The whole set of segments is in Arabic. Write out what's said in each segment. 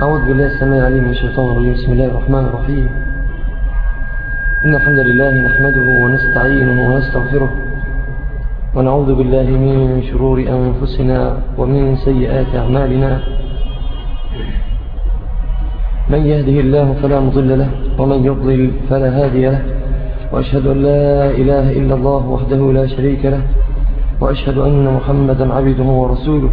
أعوذ بالله السميع العليم من الشيطان الرجيم. بسم الله الرحمن الرحيم. إن الحمد لله نحمده ونستعينه ونستغفره ونعوذ بالله من شرور أنفسنا ومن سيئات أعمالنا. من يهده الله فلا مضل له ومن يضلل فلا هادي له. وأشهد أن لا إله إلا الله وحده لا شريك له. وأشهد أن محمدا عبده ورسوله.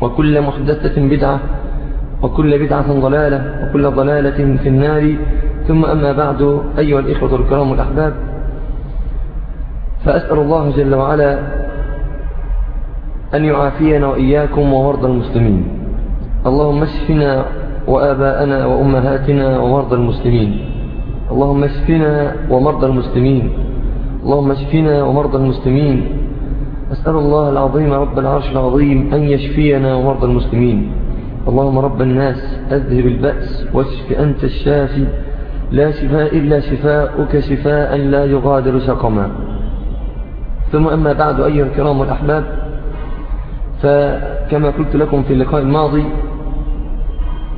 وكل محدثة بدعة وكل بدعة ضلالة وكل ضلالة في النار. ثم أما بعد أيها الإخوة الكرام الأحباب فأسأل الله جل وعلا أن يعافينا وإياكم ومرضى المسلمين. اللهم اشفنا وآباءنا وأمهاتنا ومرضى المسلمين. اللهم اشفنا ومرضى المسلمين. اللهم اشفنا ومرضى المسلمين. أسأل الله العظيم رب العرش العظيم أن يشفينا ومرضى المسلمين. اللهم رب الناس أذهب البأس واشف أنت الشافي. لا شفاء إلا شفاءك شفاء لا يغادر سقما. ثم أما بعد أيها الكرام والأحباب فكما قلت لكم في اللقاء الماضي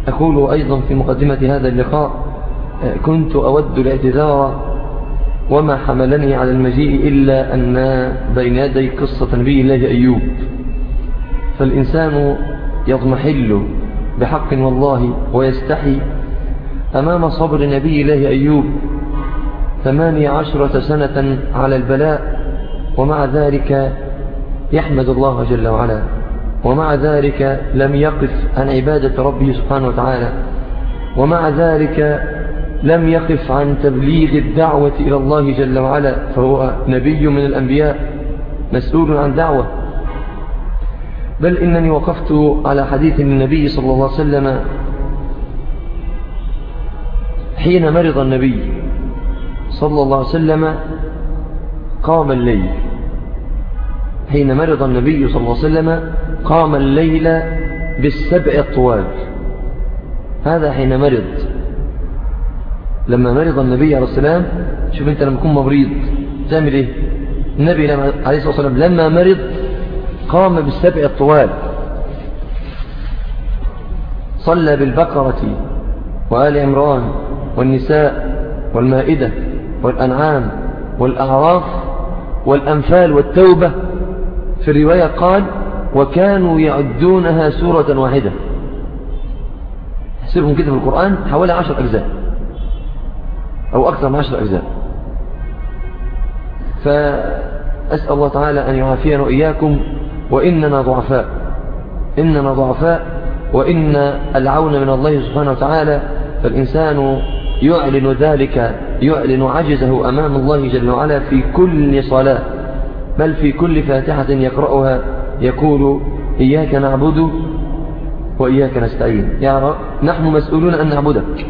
أقول أيضا في مقدمة هذا اللقاء كنت أود الاعتذار وما حملني على المجيء إلا أن بين يدي قصة نبي الله أيوب. فالإنسان يضمحل بحق والله ويستحي أمام صبر نبي الله أيوب. ثمانية عشرة سنة على البلاء ومع ذلك يحمد الله جل وعلا ومع ذلك لم يقف عن عبادة ربه سبحانه وتعالى. ومع ذلك لم يقف عن تبليغ الدعوة إلى الله جل وعلا فهو نبي من الأنبياء مسؤول عن دعوة. بل إنني وقفت على حديث النبي صلى الله عليه وسلم حين مرض النبي صلى الله عليه وسلم قام الليل. حين مرض النبي صلى الله عليه وسلم قام الليل بالسبع الطوال هذا حين مرض. لما مرض النبي عليه السلام شوف انت لما تكون مريض تعمل إيه؟ النبي عليه الصلاة والسلام لما مرض قام بالسبع الطوال. صلى بالبقرة وآل عمران والنساء والمائدة والأنعام والأعراف والأنفال والتوبة. في الرواية قال وكانوا يعدونها سورة واحدة. حسبهم كده في القرآن حوالي عشر أجزاء. أو أكثر من عشر أجزاء. فأسأل الله تعالى أن يعافينا وإياكم وإننا ضعفاء. إننا ضعفاء وإن العون من الله سبحانه وتعالى فالإنسان يعلن ذلك يعلن عجزه أمام الله جل وعلا في كل صلاة. بل في كل فاتحة يقرأها يقول إياك نعبد وإياك نستعين. يا رب نحن مسؤولون أن نعبدك.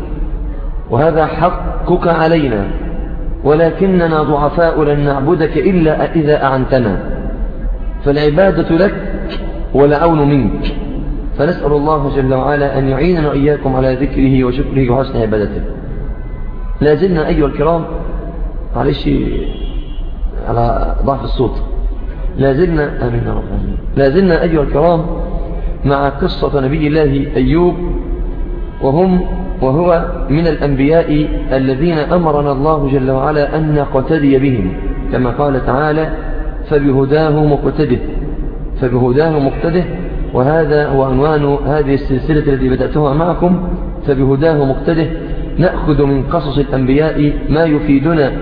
وهذا حقك علينا ولكننا ضعفاء لن نعبدك إلا إذا أعنتنا. فالعبادة لك والعون منك. فنسأل الله جل وعلا أن يعيننا وإياكم على ذكره وشكره وحسن عبادته. لا زلنا أيها الكرام معلش على ضعف الصوت. لا زلنا آمين رب لا زلنا أيها الكرام مع قصة نبي الله أيوب وهم وهو من الأنبياء الذين أمرنا الله جل وعلا أن نقتدي بهم. كما قال تعالى فبهداه مقتده. فبهداه مقتده وهذا هو عنوان هذه السلسلة التي بدأتها معكم. فبهداه مقتده نأخذ من قصص الأنبياء ما يفيدنا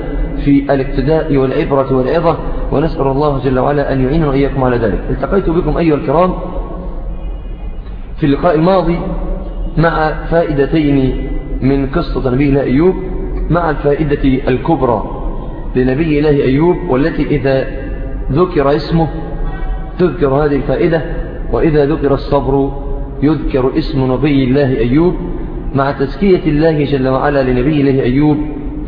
في الاقتداء والعبرة والعظة ونسأل الله جل وعلا أن يعيننا وإياكم على ذلك. التقيت بكم أيها الكرام في اللقاء الماضي مع فائدتين من قصة نبي الله أيوب مع الفائدة الكبرى لنبي الله أيوب والتي إذا ذكر اسمه تذكر هذه الفائدة وإذا ذكر الصبر يذكر اسم نبي الله أيوب. مع تزكية الله جل وعلا لنبي الله أيوب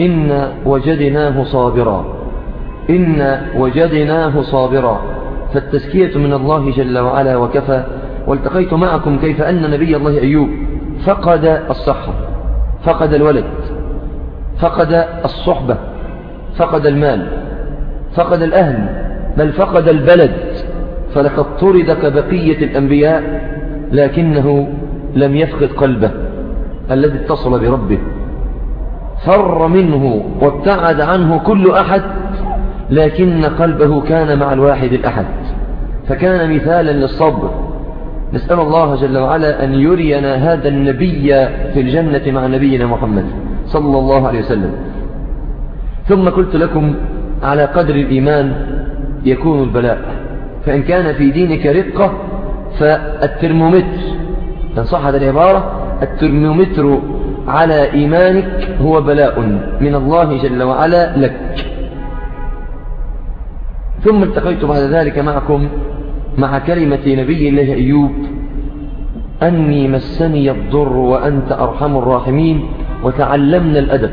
إن وجدناه صابرا إن وجدناه صابرا. فالتزكية من الله جل وعلا وكفى. والتقيت معكم كيف أن نبي الله أيوب فقد الصحة فقد الولد فقد الصحبة فقد المال فقد الأهل بل فقد البلد. فلقد طرد كبقية الأنبياء لكنه لم يفقد قلبه الذي اتصل بربه. فر منه وابتعد عنه كل أحد لكن قلبه كان مع الواحد الأحد. فكان مثالا للصبر نسأل الله جل وعلا أن يرينا هذا النبي في الجنة مع نبينا محمد صلى الله عليه وسلم. ثم قلت لكم على قدر الإيمان يكون البلاء. فإن كان في دينك رقة فالترمومتر إن صحت العبارة الترمومتر على إيمانك هو بلاء من الله جل وعلا لك. ثم التقيت بعد ذلك معكم مع كلمة نبي الله أيوب أني مسني الضر وأنت أرحم الراحمين وتعلمنا الأدب.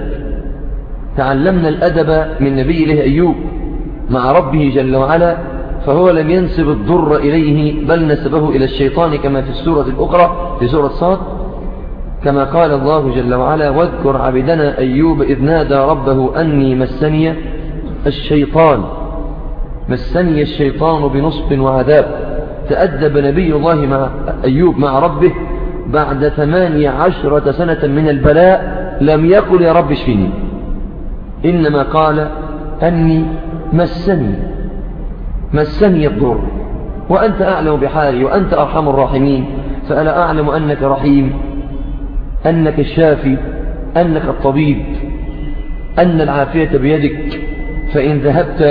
تعلمنا الأدب من نبي الله أيوب مع ربه جل وعلا فهو لم ينسب الضر إليه بل نسبه إلى الشيطان كما في السورة الأخرى في سورة صاد. كما قال الله جل وعلا واذكر عبدنا أيوب إذ نادى ربه أني مسني الشيطان. مسني الشيطان بنصب وعذاب. تأدب نبي الله مع أيوب مع ربه بعد ثمانية عشرة سنة من البلاء لم يقل يا رب اشفني. إنما قال أني مسني. مسني الضر. وأنت أعلم بحالي وأنت أرحم الراحمين. فأنا أعلم أنك رحيم أنك الشافي أنك الطبيب أن العافية بيدك. فإن ذهبت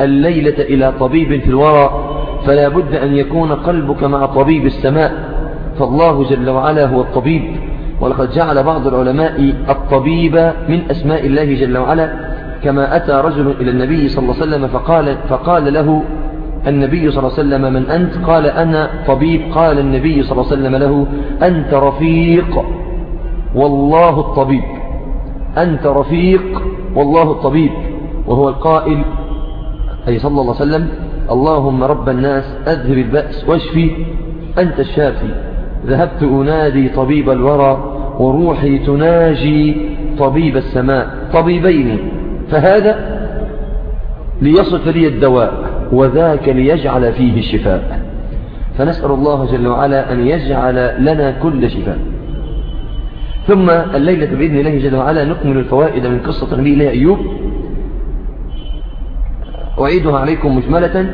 الليلة إلى طبيب في الورى فلا بد أن يكون قلبك مع طبيب السماء فالله جل وعلا هو الطبيب. ولقد جعل بعض العلماء الطبيب من أسماء الله جل وعلا كما أتى رجل إلى النبي صلى الله عليه وسلم فقال, فقال له النبي صلى الله عليه وسلم من أنت؟ قال أنا طبيب. قال النبي صلى الله عليه وسلم له أنت رفيق والله الطبيب. أنت رفيق والله الطبيب. وهو القائل أي صلى الله عليه وسلم اللهم رب الناس أذهب البأس واشفي أنت الشافي. ذهبت أنادي طبيب الورى وروحي تناجي طبيب السماء طبيبين. فهذا ليصف لي الدواء وذاك ليجعل فيه الشفاء. فنسأل الله جل وعلا أن يجعل لنا كل شفاء. ثم الليلة بإذن الله جل وعلا نكمل الفوائد من قصة نبي الله أيوب. أعيدها عليكم مجملة.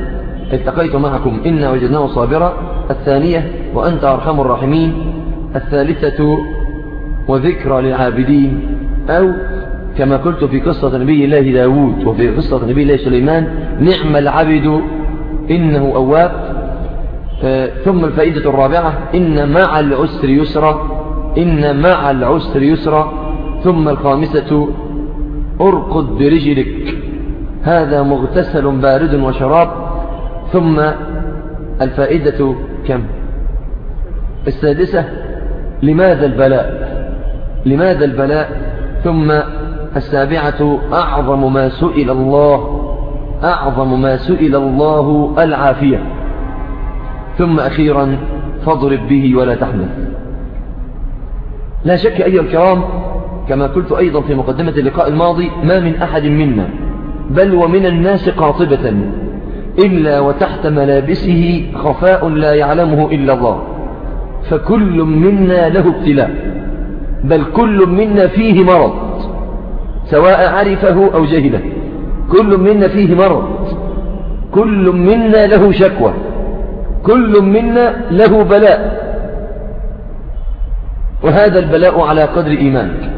التقيت معكم إنا وجدناه صابرا. الثانية وأنت أرحم الراحمين. الثالثة وذكرى للعابدين. أو كما قلت في قصة نبي الله داود وفي قصة نبي الله سليمان نعم العبد إنه أواب. آه، ثم الفائدة الرابعة إن مع العسر يسرا. إن مع العسر يسرا. ثم الخامسة أرقد برجلك. هذا مغتسل بارد وشراب ثم الفائدة كم؟ السادسة لماذا البلاء؟ لماذا البلاء؟ ثم السابعة أعظم ما سئل الله أعظم ما سئل الله العافية. ثم أخيرا فاضرب به ولا تحمل لا شك أيها الكرام كما قلت أيضا في مقدمة اللقاء الماضي ما من أحد منا بل ومن الناس قاطبة إلا وتحت ملابسه خفاء لا يعلمه إلا الله. فكل منا له ابتلاء بل كل منا فيه مرض سواء عرفه أو جهله. كل منا فيه مرض كل منا له شكوى كل منا له بلاء. وهذا البلاء على قدر إيمانك.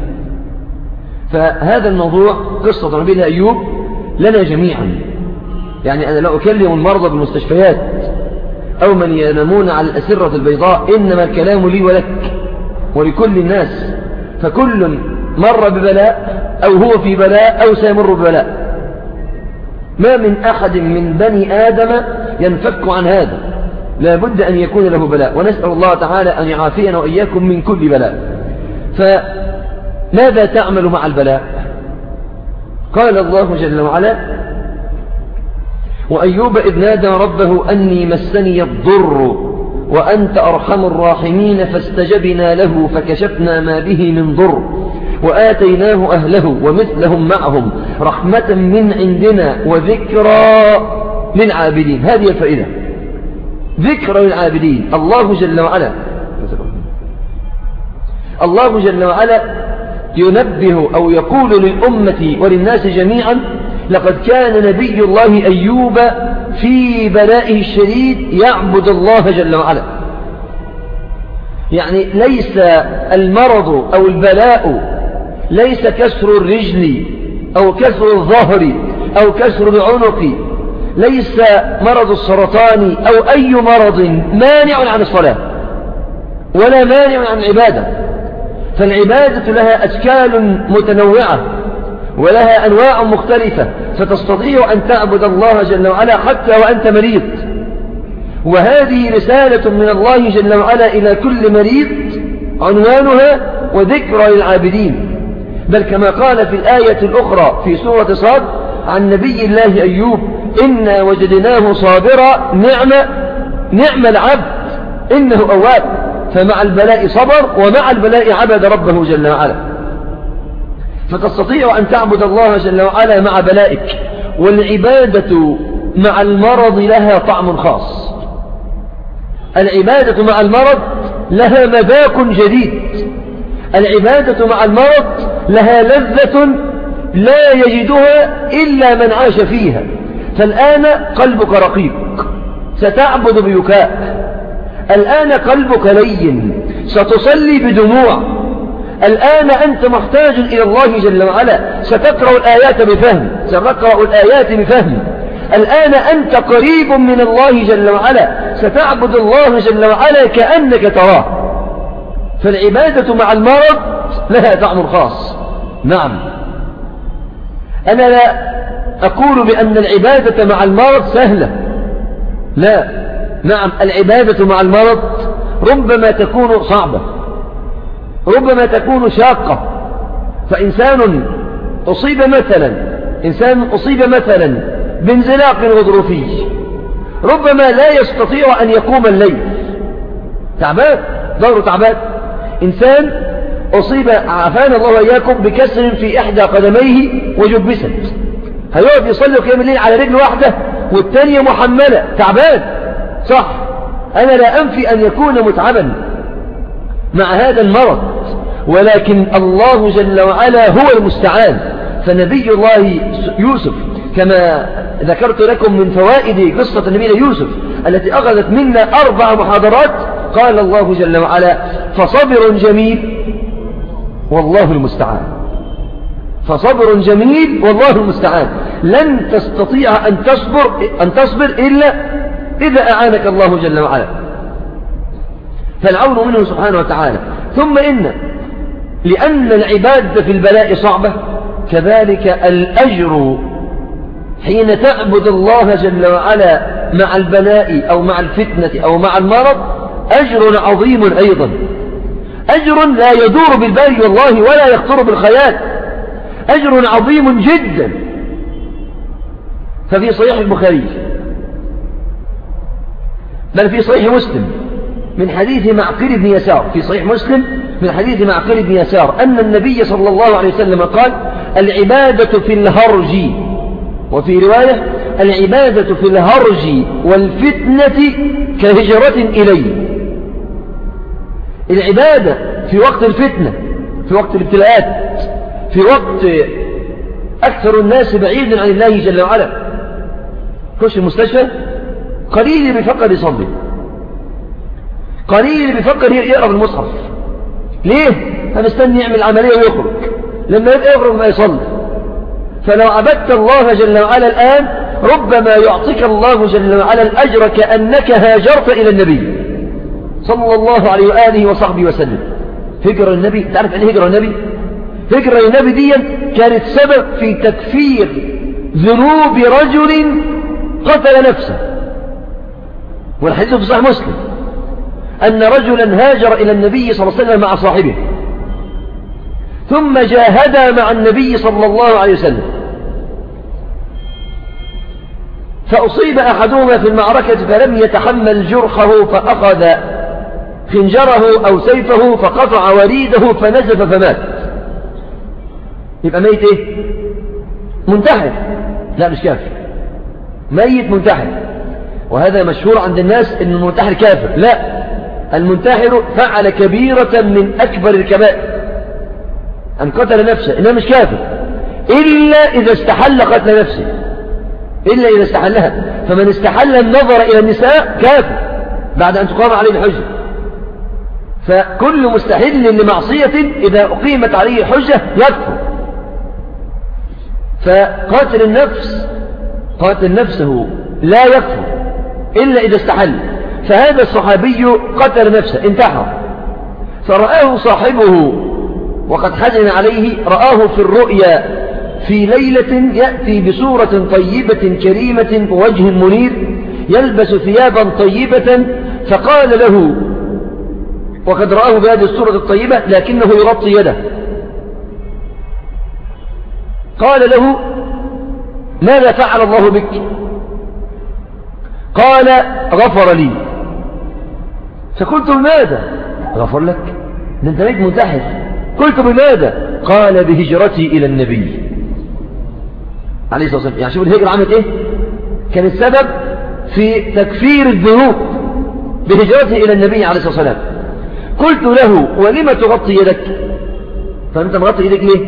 فهذا الموضوع قصة نبينا أيوب لنا جميعا. يعني أنا لا أكلم المرضى بالمستشفيات أو من ينامون على الأسرة البيضاء إنما الكلام لي ولك ولكل الناس. فكل مر ببلاء أو هو في بلاء أو سيمر ببلاء. ما من أحد من بني آدم ينفك عن هذا. لا بد أن يكون له بلاء. ونسأل الله تعالى أن يعافينا وإياكم من كل بلاء. فماذا تعمل مع البلاء؟ قال الله جل وعلا وأيوب إذ نادى ربه أني مسني الضر وأنت أرحم الراحمين فاستجبنا له فكشفنا ما به من ضر وآتيناه أهله ومثلهم معهم رحمة من عندنا وذكرى للعابدين هذه الفائدة. ذكرى للعابدين الله جل وعلا. الله جل وعلا ينبه أو يقول للأمة وللناس جميعا لقد كان نبي الله أيوب في بلائه الشديد يعبد الله جل وعلا. يعني ليس المرض أو البلاء ليس كسر الرجل أو كسر الظهر أو كسر العنق ليس مرض السرطان أو أي مرض مانع عن الصلاة ولا مانع عن العبادة. فالعبادة لها أشكال متنوعة ولها أنواع مختلفة فتستطيع أن تعبد الله جل وعلا حتى وأنت مريض. وهذه رسالة من الله جل وعلا إلى كل مريض عنوانها وذكرى للعابدين. بل كما قال في الآية الأخرى في سورة صاد عن نبي الله أيوب إنا وجدناه صابرا نعم نعم العبد إنه أواب. فمع البلاء صبر ومع البلاء عبد ربه جل وعلا. فتستطيع أن تعبد الله جل وعلا مع بلائك والعبادة مع المرض لها طعم خاص. العبادة مع المرض لها مذاق جديد. العبادة مع المرض لها لذة لا يجدها إلا من عاش فيها. فالآن قلبك رقيق ستعبد بيكاء الآن قلبك لين ستصلي بدموع. الآن أنت محتاج إلى الله جل وعلا. ستقرأ الآيات بفهم ستقرأ الآيات بفهم. الآن أنت قريب من الله جل وعلا. ستعبد الله جل وعلا كأنك تراه. فالعبادة مع المرض لها طعم خاص. نعم. أنا لا أقول بأن العبادة مع المرض سهلة. لا. نعم العبادة مع المرض ربما تكون صعبة ربما تكون شاقة. فإنسان أصيب مثلا إنسان أصيب مثلا بانزلاق غضروفي ربما لا يستطيع أن يقوم الليل. تعبان؟ ظهره تعبان؟ إنسان أصيب عافانا الله وإياكم بكسر في إحدى قدميه وجبست. هيقعد يصلي قيام الليل على رجل واحدة والتانية محملة. تعبان؟ صح. أنا لا أنفي أن يكون متعبا مع هذا المرض ولكن الله جل وعلا هو المستعان. فنبي الله يوسف كما ذكرت لكم من فوائد قصة نبينا يوسف التي أخذت منا أربع محاضرات قال الله جل وعلا فصبر جميل والله المستعان. فصبر جميل والله المستعان. لن تستطيع أن تصبر, أن تصبر إلا إذا أعانك الله جل وعلا. فالعون منه سبحانه وتعالى. ثم إن لأن العبادة في البلاء صعبة كذلك الأجر حين تعبد الله جل وعلا مع البلاء أو مع الفتنة أو مع المرض أجر عظيم أيضا. أجر لا يدور بالبال والله ولا يخطر بالخيال. أجر عظيم جدا. ففي صحيح البخاري بل في صحيح مسلم من حديث معقل بن يسار. في صحيح مسلم من حديث معقل بن يسار أن النبي صلى الله عليه وسلم قال العبادة في الهرج. وفي رواية العبادة في الهرج والفتنة كهجرة إليه العبادة في وقت الفتنة في وقت الابتلاءات في وقت أكثر الناس بعيد عن الله جل وعلا. خش المستشفى قليل اللي بيفكر يصلي. قليل اللي بيفكر يقرأ المصحف ليه؟ مستني يعمل عملية ويخرج. لما يبقى يخرج ما يصلي. فلو عبدت الله جل وعلا الآن ربما يعطيك الله جل وعلا الأجر كأنك هاجرت إلى النبي. صلى الله عليه وآله وصحبه وسلم. هجر النبي تعرف يعني هجر النبي؟ هجر النبي دي كانت سبب في تكفير ذنوب رجل قتل نفسه. والحديث في صحيح مسلم. أن رجلا هاجر إلى النبي صلى الله عليه وسلم مع صاحبه. ثم جاهدا مع النبي صلى الله عليه وسلم. فأصيب أحدهما في المعركة فلم يتحمل جرحه فأخذ خنجره أو سيفه فقطع وريده فنزف فمات. يبقى ميت إيه؟ منتحر. لا مش كافر. ميت منتحر. وهذا مشهور عند الناس إن المنتحر كافر. لا. المنتحر فعل كبيرة من أكبر الكبائر. أن قتل نفسه. إنه مش كافر. إلا إذا استحل قتل نفسه. إلا إذا استحلها. فمن استحل النظر إلى النساء كافر. بعد أن تقام عليه الحجة. فكل مستحل لمعصية إذا أقيمت عليه الحجة يكفر. فقاتل النفس قاتل نفسه لا يكفر. إلا إذا استحل. فهذا الصحابي قتل نفسه انتحر. فرآه صاحبه وقد حزن عليه رآه في الرؤيا في ليلة يأتي بصورة طيبة كريمة ووجه منير يلبس ثيابا طيبة فقال له وقد رآه بهذه الصورة الطيبة لكنه يغطي يده. قال له ماذا فعل الله بك؟ قال غفر لي. فقلت بماذا؟ غفر لك. ده انت ميت منتحر. قلت بماذا؟ قال بهجرتي إلى النبي. عليه الصلاة والسلام. يعني شوف الهجرة عملت إيه؟ كان السبب في تكفير الذنوب بهجرته إلى النبي عليه الصلاة والسلام. قلت له ولم تغطي يدك؟ فأنت مغطي يدك ليه؟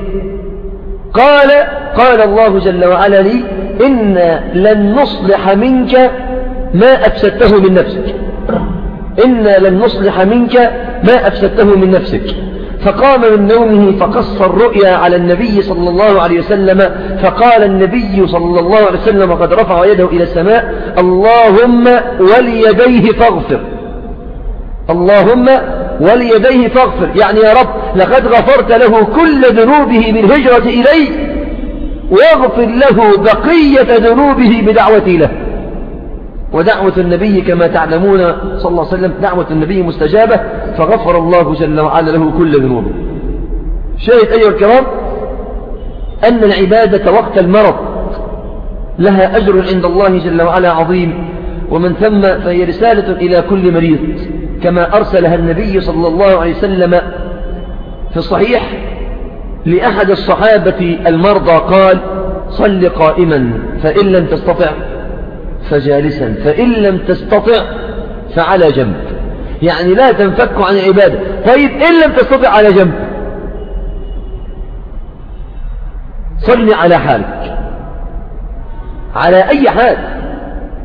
قال قال الله جل وعلا لي إن لن نصلح منك ما أفسدته من نفسك. إنا لن نصلح منك ما أفسدته من نفسك. فقام من نومه فقص الرؤيا على النبي صلى الله عليه وسلم فقال النبي صلى الله عليه وسلم وقد رفع يده إلى السماء اللهم وليديه فاغفر. اللهم وليديه فاغفر. يعني يا رب لقد غفرت له كل ذنوبه بالهجرة إلي واغفر له بقية ذنوبه بدعوتي له. ودعوة النبي كما تعلمون صلى الله عليه وسلم دعوة النبي مستجابة فغفر الله جل وعلا له كل ذنوبه. شاهد أيها الكرام أن العبادة وقت المرض لها أجر عند الله جل وعلا عظيم ومن ثم فهي رسالة إلى كل مريض كما أرسلها النبي صلى الله عليه وسلم في الصحيح لأحد الصحابة المرضى قال صل قائما فإن لم تستطع فجالسا فإن لم تستطع فعلى جنب. يعني لا تنفك عن العبادة طيب إن لم تستطع على جنب. صل على حالك. على أي حال؟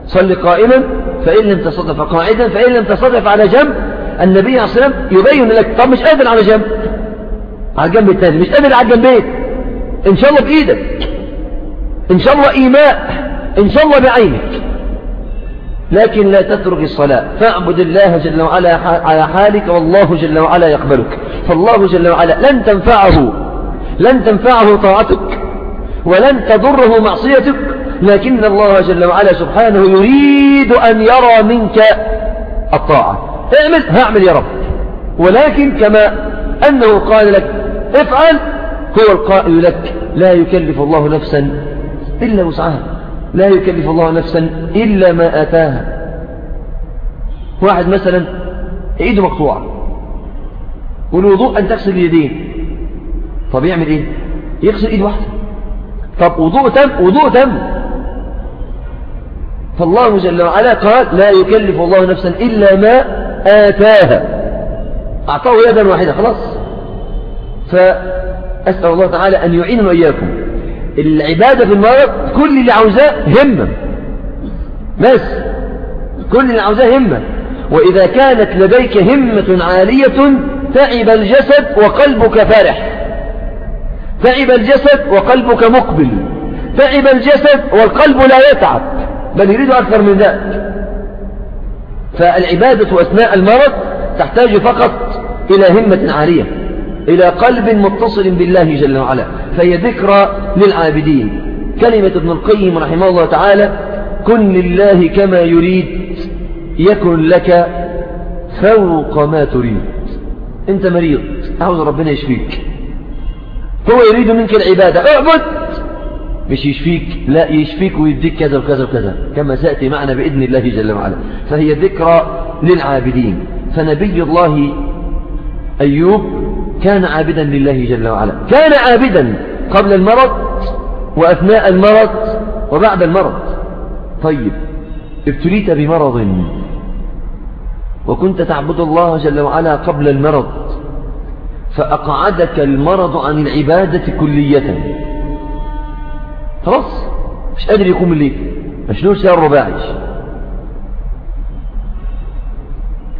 صل قائما فإن لم تستطع فقاعدا فإن لم تستطع فعلى جنب. النبي عليه الصلاة والسلام يبين لك طب مش قادر على جنب. على الجنب الثاني مش قادر على الجنبين إن شاء الله بإيدك. إن شاء الله إيماء. إن شاء الله بعينك. لكن لا تترك الصلاة. فاعبد الله جل وعلا على حالك والله جل وعلا يقبلك. فالله جل وعلا لن تنفعه لن تنفعه طاعتك ولن تضره معصيتك لكن الله جل وعلا سبحانه يريد أن يرى منك الطاعة. اعمل هعمل يا رب. ولكن كما أنه قال لك افعل هو القائل لك لا يكلف الله نفسا إلا وسعها. لا يكلف الله نفسا إلا ما آتاها. واحد مثلا ايده مقطوعة والوضوء أن تغسل اليدين. طب يعمل إيه؟ يغسل إيد واحدة. طب وضوء تم؟ وضوء تم. فالله جل وعلا قال لا يكلف الله نفسا إلا ما آتاها. أعطاه يدا واحدة خلاص. فأسأل الله تعالى أن يعيننا وإياكم. العبادة في المرض كل اللي عاوزاه همة بس. كل اللي عاوزاه همة وإذا كانت لديك همة عالية تعب الجسد وقلبك فرح. تعب الجسد وقلبك مقبل. تعب الجسد والقلب لا يتعب بل يريد أكثر من ذلك. فالعبادة أثناء المرض تحتاج فقط إلى همة عالية. إلى قلب متصل بالله جل وعلا فهي ذكرى للعابدين. كلمة ابن القيم رحمه الله تعالى كن لله كما يريد يكن لك فوق ما تريد. أنت مريض عاوز ربنا يشفيك. هو يريد منك العبادة اعبد! مش يشفيك لا يشفيك ويديك كذا وكذا وكذا كما سأتي معنا بإذن الله جل وعلا. فهي ذكرى للعابدين. فنبي الله أيوب كان عابدا لله جل وعلا. كان عابدا قبل المرض وأثناء المرض وبعد المرض. طيب ابتليت بمرض. وكنت تعبد الله جل وعلا قبل المرض. فأقعدك المرض عن العبادة كلية. خلاص مش قادر يقوم الليل. مشلول سير رباعي.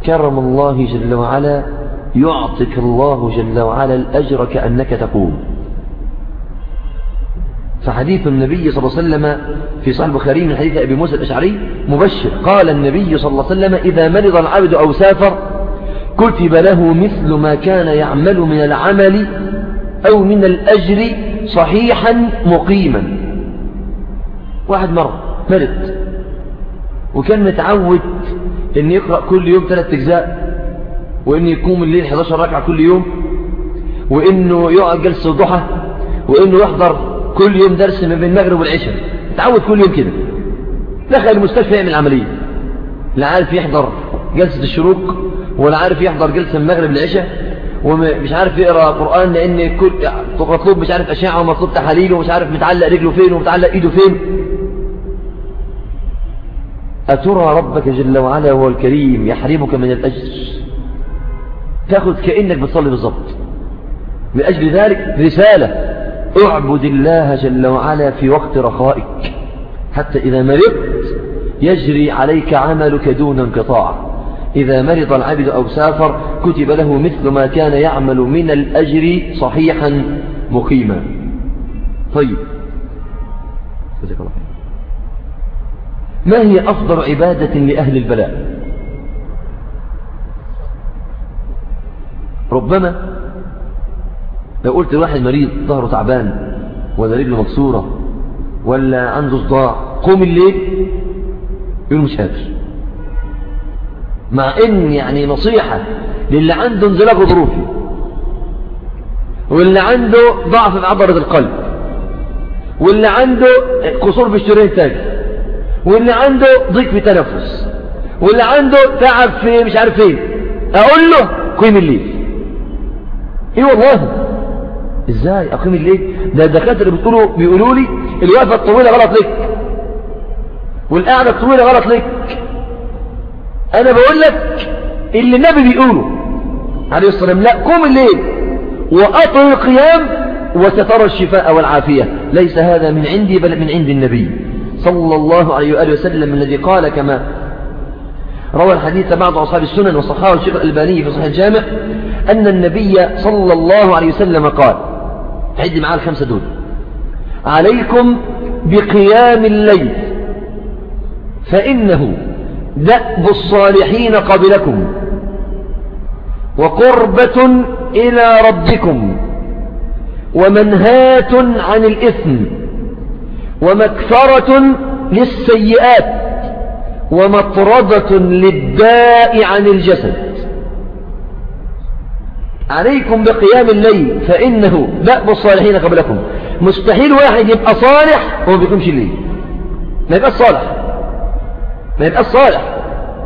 كرم الله جل وعلا يعطيك الله جل وعلا الأجر كأنك تقوم. فحديث النبي صلى الله عليه وسلم في صحيح البخاري من حديث أبي موسى الأشعري مبشر. قال النبي صلى الله عليه وسلم إذا مرض العبد أو سافر كتب له مثل ما كان يعمل من العمل أو من الأجر صحيحا مقيما. واحد مرض مرض. وكان متعود إن يقرأ كل يوم ثلاث أجزاء. وإن يقوم الليل 11 ركعة كل يوم وإنه يقعد جلسة ضحى وإنه يحضر كل يوم درس ما بين المغرب والعشاء. تعود كل يوم كده. دخل المستشفى يعمل عملية. لا عارف يحضر جلسة الشروق ولا عارف يحضر جلسة من المغرب للعشاء ومش عارف يقرأ قرآن لأن كل مطلوب مش عارف أشعة ومطلوب تحاليل ومش عارف متعلق رجله فين ومتعلق إيده فين. أترى ربك جل وعلا هو الكريم يحرمك من الأجر. تأخذ كأنك بتصلي بالضبط. من أجل ذلك رسالة اعبد الله جل وعلا في وقت رخائك. حتى إذا مرضت يجري عليك عملك دون انقطاع. إذا مرض العبد أو سافر كتب له مثل ما كان يعمل من الأجر صحيحا مقيما. طيب. ما هي أفضل عبادة لأهل البلاء؟ ربما لو قلت لواحد مريض ظهره تعبان ولا رجله مكسورة ولا عنده صداع قوم الليل يقول مش قادر. مع إن يعني نصيحة للي عنده انزلاق ظروفي واللي عنده ضعف في عضلة القلب واللي عنده قصور في الشريان التاجي واللي عنده ضيق في تنفس واللي عنده تعب في مش عارف فين أقول له قيم الليل. إيه والله؟ إزاي؟ أقيم الليل. ده الدكاترة بتقولوا بيقولوا لي الوقفة الطويلة غلط لك والقعدة الطويلة غلط لك أنا بقول لك اللي النبي بيقوله عليه الصلاة والسلام لا قوم الليل واطل القيام وسترى الشفاء والعافية. ليس هذا من عندي بل من عند النبي صلى الله عليه وآله وسلم الذي قال كما روى الحديث بعض أصحاب السنن وصححه الشيخ الألباني في صحيح الجامع. أن النبي صلى الله عليه وسلم قال عد معاه الخمسة دول عليكم بقيام الليل فإنه دأب الصالحين قبلكم وقربة إلى ربكم ومنهاة عن الإثم ومكفرة للسيئات ومطردة للداء عن الجسد. عليكم بقيام الليل فإنه دأب الصالحين قبلكم. مستحيل واحد يبقى صالح وما بيقومش الليل. ما يبقى صالح. ما يبقى صالح.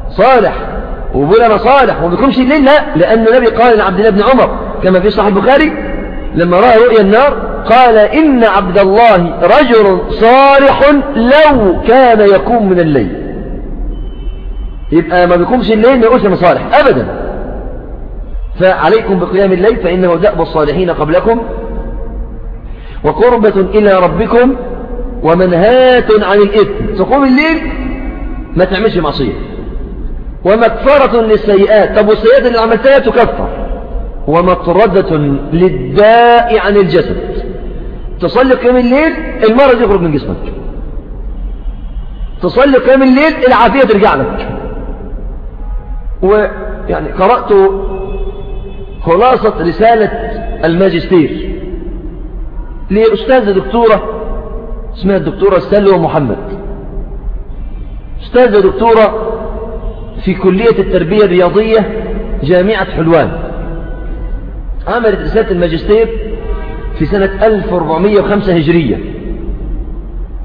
صالح. وبقول أنا صالح وما بيقومش الليل لا. لأن النبي قال لعبد الله بن عمر كما في صحيح البخاري لما رأى رؤيا النار قال إن عبد الله رجل صالح لو كان يقوم من الليل. يبقى ما بيقومش الليل ما يقولش أنا صالح. أبدا. فعليكم بقيام الليل فإنه دأب الصالحين قبلكم وقربة إلى ربكم ومنهاة عن الإثم تقوم الليل ما تعملش معصية. ومكفرة للسيئات. طب والسيئات اللي عملتها تكفر. ومطردة للداء عن الجسد. تصلي قيام الليل المرض يخرج من جسمك. تصلي قيام الليل العافية ترجع لك. ويعني قرأت خلاصة رسالة الماجستير لأستاذة دكتورة اسمها الدكتورة سلوى محمد. أستاذة دكتورة في كلية التربية الرياضية جامعة حلوان. عملت رسالة الماجستير في سنة 1405 هجرية.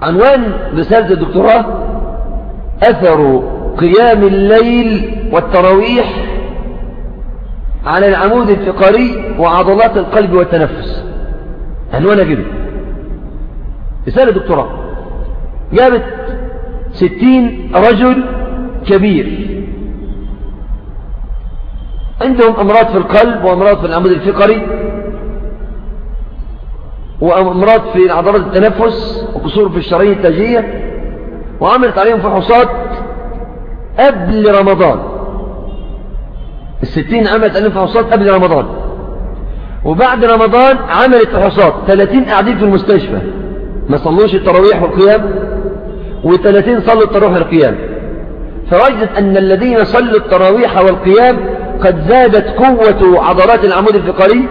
عنوان رسالة الدكتوراه أثر قيام الليل والتراويح على العمود الفقري وعضلات القلب والتنفس. عنوانها كده. رسالة دكتوراه. جابت ستين رجل كبير. عندهم أمراض في القلب وأمراض في العمود الفقري وأمراض في عضلات التنفس وقصور في الشرايين التاجية وعملت عليهم فحوصات قبل رمضان. الستين عملت عليهم فحوصات قبل رمضان. وبعد رمضان عملت فحوصات 30 قاعدين في المستشفى. ما صلوش التراويح والقيام. و30 صلوا التراويح والقيام. فوجدت أن الذين صلوا التراويح والقيام قد زادت قوة عضلات العمود الفقري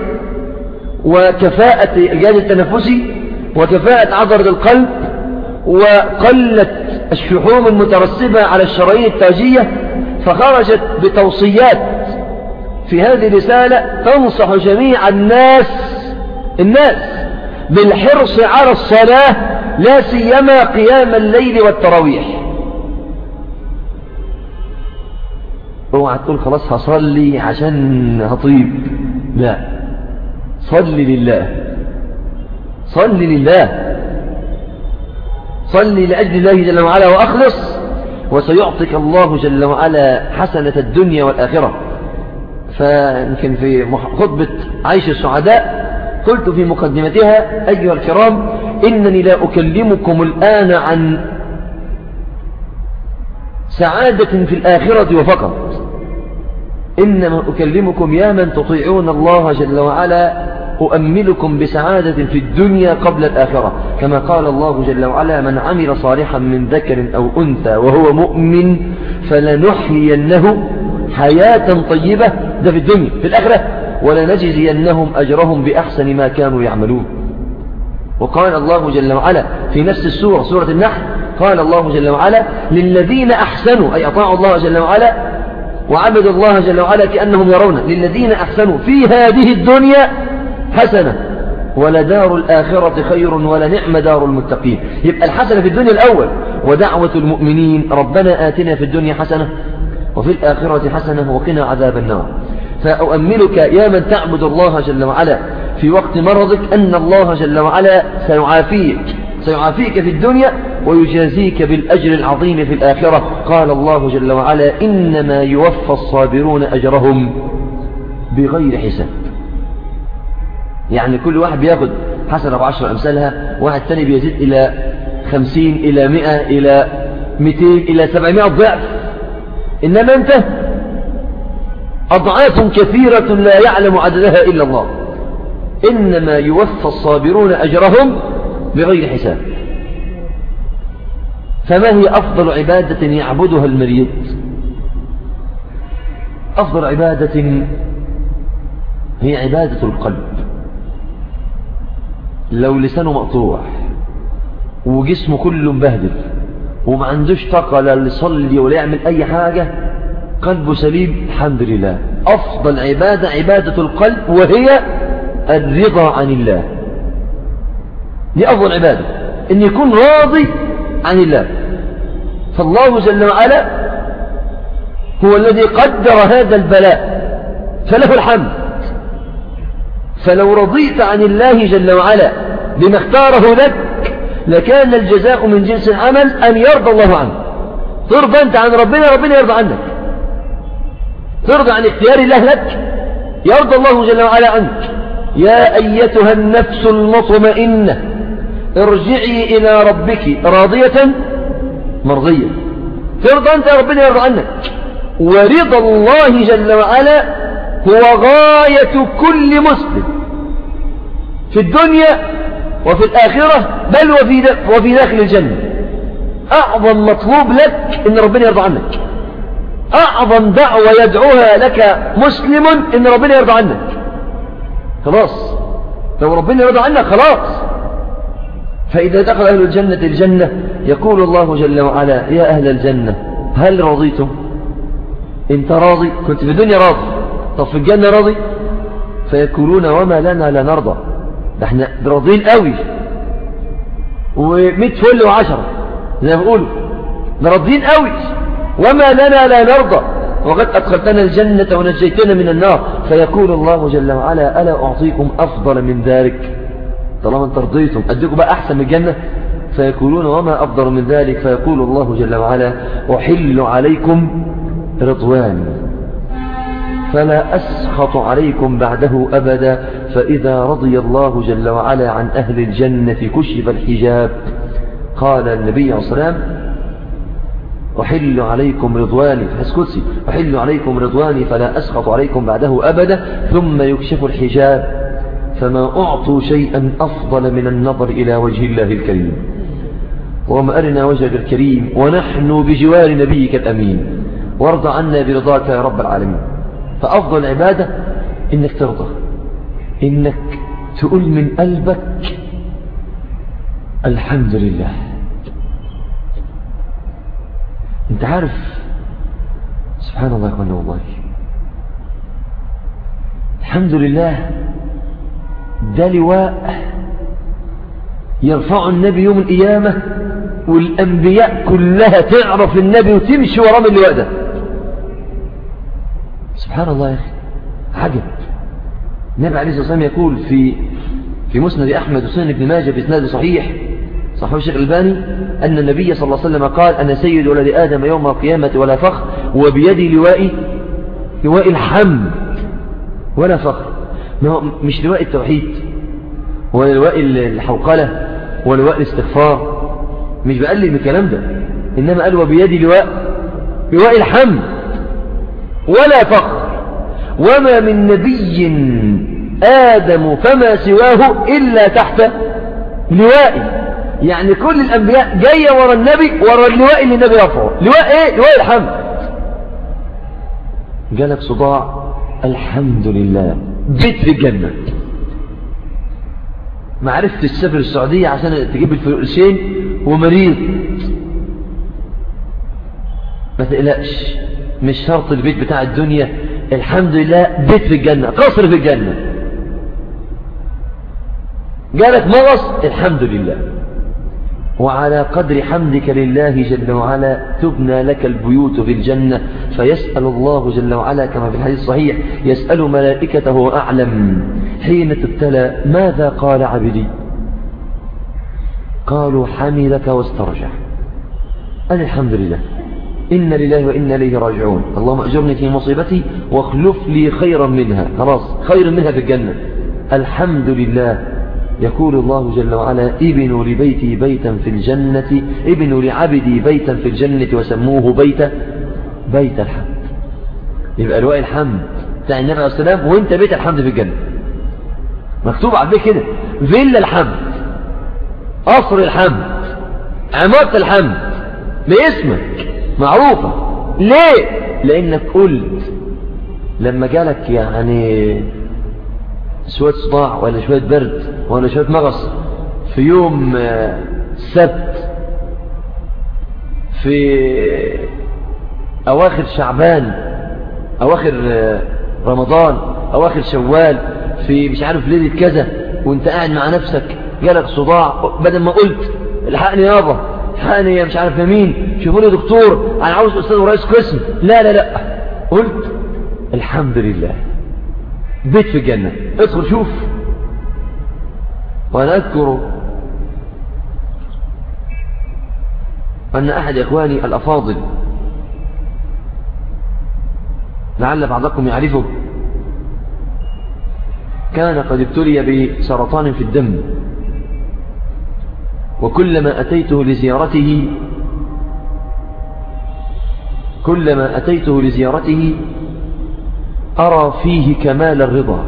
وكفاءة الجهاز التنفسي وكفاءة عضلة القلب وقلت الشحوم المترسبة على الشرايين التاجية فخرجت بتوصيات في هذه الرسالة تنصح جميع الناس الناس بالحرص على الصلاة لا سيما قيام الليل والتراويح. اوعى تقول خلاص هصلي عشان هطيب. لا. صلي لله. صلي لله. صلي لأجل الله جل وعلا وأخلص. وسيعطيك الله جل وعلا حسنة الدنيا والآخرة. فيمكن في خطبة عيش السعداء قلت في مقدمتها أيها الكرام إنني لا أكلمكم الآن عن سعادة في الآخرة وفقط. إنما أكلمكم يا من تطيعون الله جل وعلا أؤملكم بسعادة في الدنيا قبل الآخرة. كما قال الله جل وعلا من عمل صالحا من ذكر أو أنثى وهو مؤمن فلنحيينه حياة طيبة ده في الدنيا. في الآخرة ولنجزينهم أجرهم بأحسن ما كانوا يعملون. وقال الله جل وعلا في نفس السورة سورة النحل قال الله جل وعلا للذين أحسنوا أي أطاعوا الله جل وعلا وعبدوا الله جل وعلا كأنهم يرون. للذين أحسنوا في هذه الدنيا حسنة ولدار الآخرة خير ولنعم دار المتقين. يبقى الحسنة في الدنيا الأول ودعوة المؤمنين ربنا آتنا في الدنيا حسنة وفي الآخرة حسنة وقنا عذاب النار. فأؤملك يا من تعبد الله جل وعلا في وقت مرضك أن الله جل وعلا سيعافيك سيعافيك في الدنيا ويجازيك بالأجر العظيم في الآخرة. قال الله جل وعلا إنما يوفى الصابرون أجرهم بغير حساب. يعني كل واحد بياخد حسنة بعشر أمثالها واحد ثاني بيزيد إلى خمسين إلى مئة إلى مئتين إلى سبعمائة ضعف. إنما أنت أضعاف كثيرة لا يعلم عددها إلا الله. إنما يوفى الصابرون أجرهم بغير حساب. فما هي أفضل عبادة يعبدها المريض؟ أفضل عبادة هي عبادة القلب. لو لسانه مقطوع وجسمه كله مبهدل وما عندوش طاقة لا يصلي ولا يعمل أي حاجة قلبه سليم الحمد لله. أفضل عبادة عبادة القلب وهي الرضا عن الله. دي أفضل عبادة إن يكون راضي عن الله. فالله جل وعلا هو الذي قدر هذا البلاء فله الحمد. فلو رضيت عن الله جل وعلا بما اختاره لك لكان الجزاء من جنس العمل أن يرضى الله عنك ترضى أنت عن ربنا ربنا يرضى عنك. ترضى عن اختيار الله لك يرضى الله جل وعلا عنك. يا أيتها النفس المطمئنة ارجعي إلى ربك راضية مرضية. ترضى أنت ربنا يرضى عنك. ورضا الله جل وعلا هو غاية كل مسلم. في الدنيا وفي الآخرة بل وفي, وفي داخل الجنة. أعظم مطلوب لك إن ربنا يرضى عنك. أعظم دعوة يدعوها لك مسلم إن ربنا يرضى عنك. خلاص. لو ربنا يرضى عنك خلاص. فإذا دخل أهل الجنة الجنة يقول الله جل وعلا يا أهل الجنة هل رضيتم؟ انت راضي كنت في الدنيا راضي. طب في الجنة راضي؟ فيقولون وما لنا لا نرضى. ده إحنا راضين قوي. ومئة فل وعشرة زي ما بيقولوا. راضين قوي. وما لنا لا نرضى. وقد أدخلتنا الجنة ونجيتنا من النار. فيقول الله جل وعلا ألا أعطيكم أفضل من ذلك؟ طالما انت رضيتم أديكم بقى أحسن من الجنة. فيقولون وما أفضل من ذلك؟ فيقول الله جل وعلا أحل عليكم رضوان فلا أسخط عليكم بعده أبدا فإذا رضي الله جل وعلا عن أهل الجنة كشف الحجاب. قال النبي عليه الصلاة والسلام أحل عليكم رضواني في أحل عليكم رضواني فلا أسخط عليكم بعده أبدا ثم يكشف الحجاب. فما أعطوا شيئا أفضل من النظر إلى وجه الله الكريم. وما أرنا وجهك الكريم ونحن بجوار نبيك الأمين. وارض عنا برضاك يا رب العالمين. فأفضل عبادة إنك ترضى. إنك تقول من قلبك الحمد لله. أنت عارف سبحان الله يقول والله. الحمد لله ده لواء يرفع النبي يوم القيامة والأنبياء كلها تعرف النبي وتمشي ورام اللواء ده سبحان الله يا أخي عجب. النبي عليه الصلاة والسلام يقول في في مسند أحمد وسنن ابن ماجه بإسناد صحيح صحيح الشيخ الباني أن النبي صلى الله عليه وسلم قال أنا سيد ولد آدم يوم القيامة ولا فخر وبيدي لوائي لواء الحمد ولا فخر. ما هو مش لواء التوحيد ولا لواء الحوقلة ولا لواء الاستغفار. مش بقلل من الكلام ده إنما قال وبيدي لواء لواء الحمد. ولا فخر وما من نبي آدم فما سواه إلا تحت لوائي يعني كل الأنبياء جاية ورا النبي ورا اللواء اللي النبي رفعه لواء إيه؟ لواء الحمد. جالك صداع الحمد لله. بيت في الجنة. ما عرفت تسافر السعودية عشان تجيب الفلوسين ومريض. ما تقلقش. مش شرط البيت بتاع الدنيا. الحمد لله بيت في الجنة قصر في الجنة. جالك مغص الحمد لله. وعلى قدر حمدك لله جل وعلا تبنى لك البيوت في الجنة. فيسأل الله جل وعلا كما في الحديث الصحيح يسأل ملائكته أعلم. حين تبتلى ماذا قال عبدي؟ قالوا حمدك واسترجع. أنا الحمد لله. إن لله وإنا إليه راجعون. اللهم أجرني في مصيبتي واخلف لي خيرا منها. خلاص خير منها في الجنة. الحمد لله. يقول الله جل وعلا ابنوا لبيتي بيتا في الجنة ابنوا لعبدي بيتا في الجنة وسموه بيت بيت الحمد. يبقى لواء الحمد. بتاع النبي عليه السلام وانت بيت الحمد في الجنة. مكتوب على كده. فيلا الحمد. قصر الحمد. عمارة الحمد. باسمك. معروفة. ليه؟ لأنك قلت لما جالك يعني شوية صداع ولا شوية برد ولا شوية مغص في يوم السبت في أواخر شعبان أواخر رمضان أواخر شوال في مش عارف ليلة كذا وانت قاعد مع نفسك جالك صداع بدل ما قلت الحقني يابا الحقني مش عارف مين شوفوا لي دكتور أنا عاوز أستاذ ورئيس قسم. لا لا لا. قلت الحمد لله. بيت في الجنة. ادخل شوف. وأنا أذكر أن أحد إخواني الأفاضل لعل بعضكم يعرفه كان قد ابتلي بسرطان في الدم. وكلما أتيته لزيارته كلما أتيته لزيارته أرى فيه كمال الرضا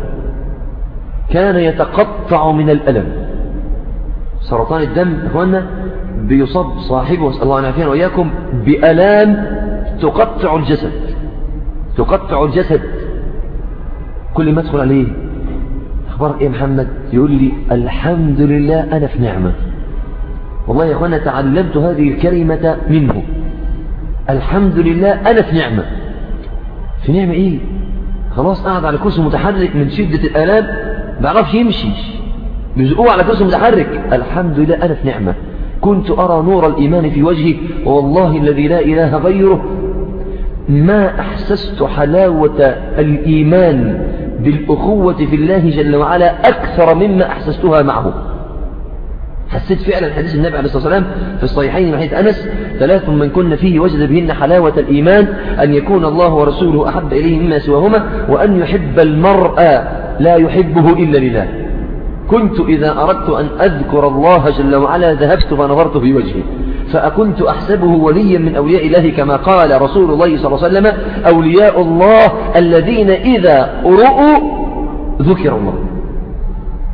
كان يتقطع من الألم. سرطان الدم أخوانا بيصاب صاحبه وأسأل الله يعافينا وإياكم بألام تقطع الجسد تقطع الجسد. كل ما أدخل عليه أخبارك إيه محمد يقول لي الحمد لله أنا في نعمة. والله يا أخوانا تعلمت هذه الكلمة منه. الحمد لله أنا في نعمة. في نعمة إيه؟ خلاص قاعد على كرسي متحرك من شدة الآلام بعرفش يمشي. بيزقوه على كرسي متحرك. الحمد لله أنا في نعمة. كنت أرى نور الإيمان في وجهي والله الذي لا إله غيره. ما أحسست حلاوة الإيمان بالأخوة في الله جل وعلا أكثر مما أحسستها معه. حسيت فعلا حديث النبي عليه الصلاة والسلام في الصحيحين من حديث أنس ثلاث من كن فيه وجد بهن حلاوة الإيمان أن يكون الله ورسوله أحب إليه مما سواهما وأن يحب المرء لا يحبه إلا لله. كنت إذا أردت أن أذكر الله جل وعلا ذهبت فنظرت في وجهه فأكنت أحسبه وليا من أولياء الله كما قال رسول الله صلى الله عليه وسلم أولياء الله الذين إذا رؤوا ذكر الله.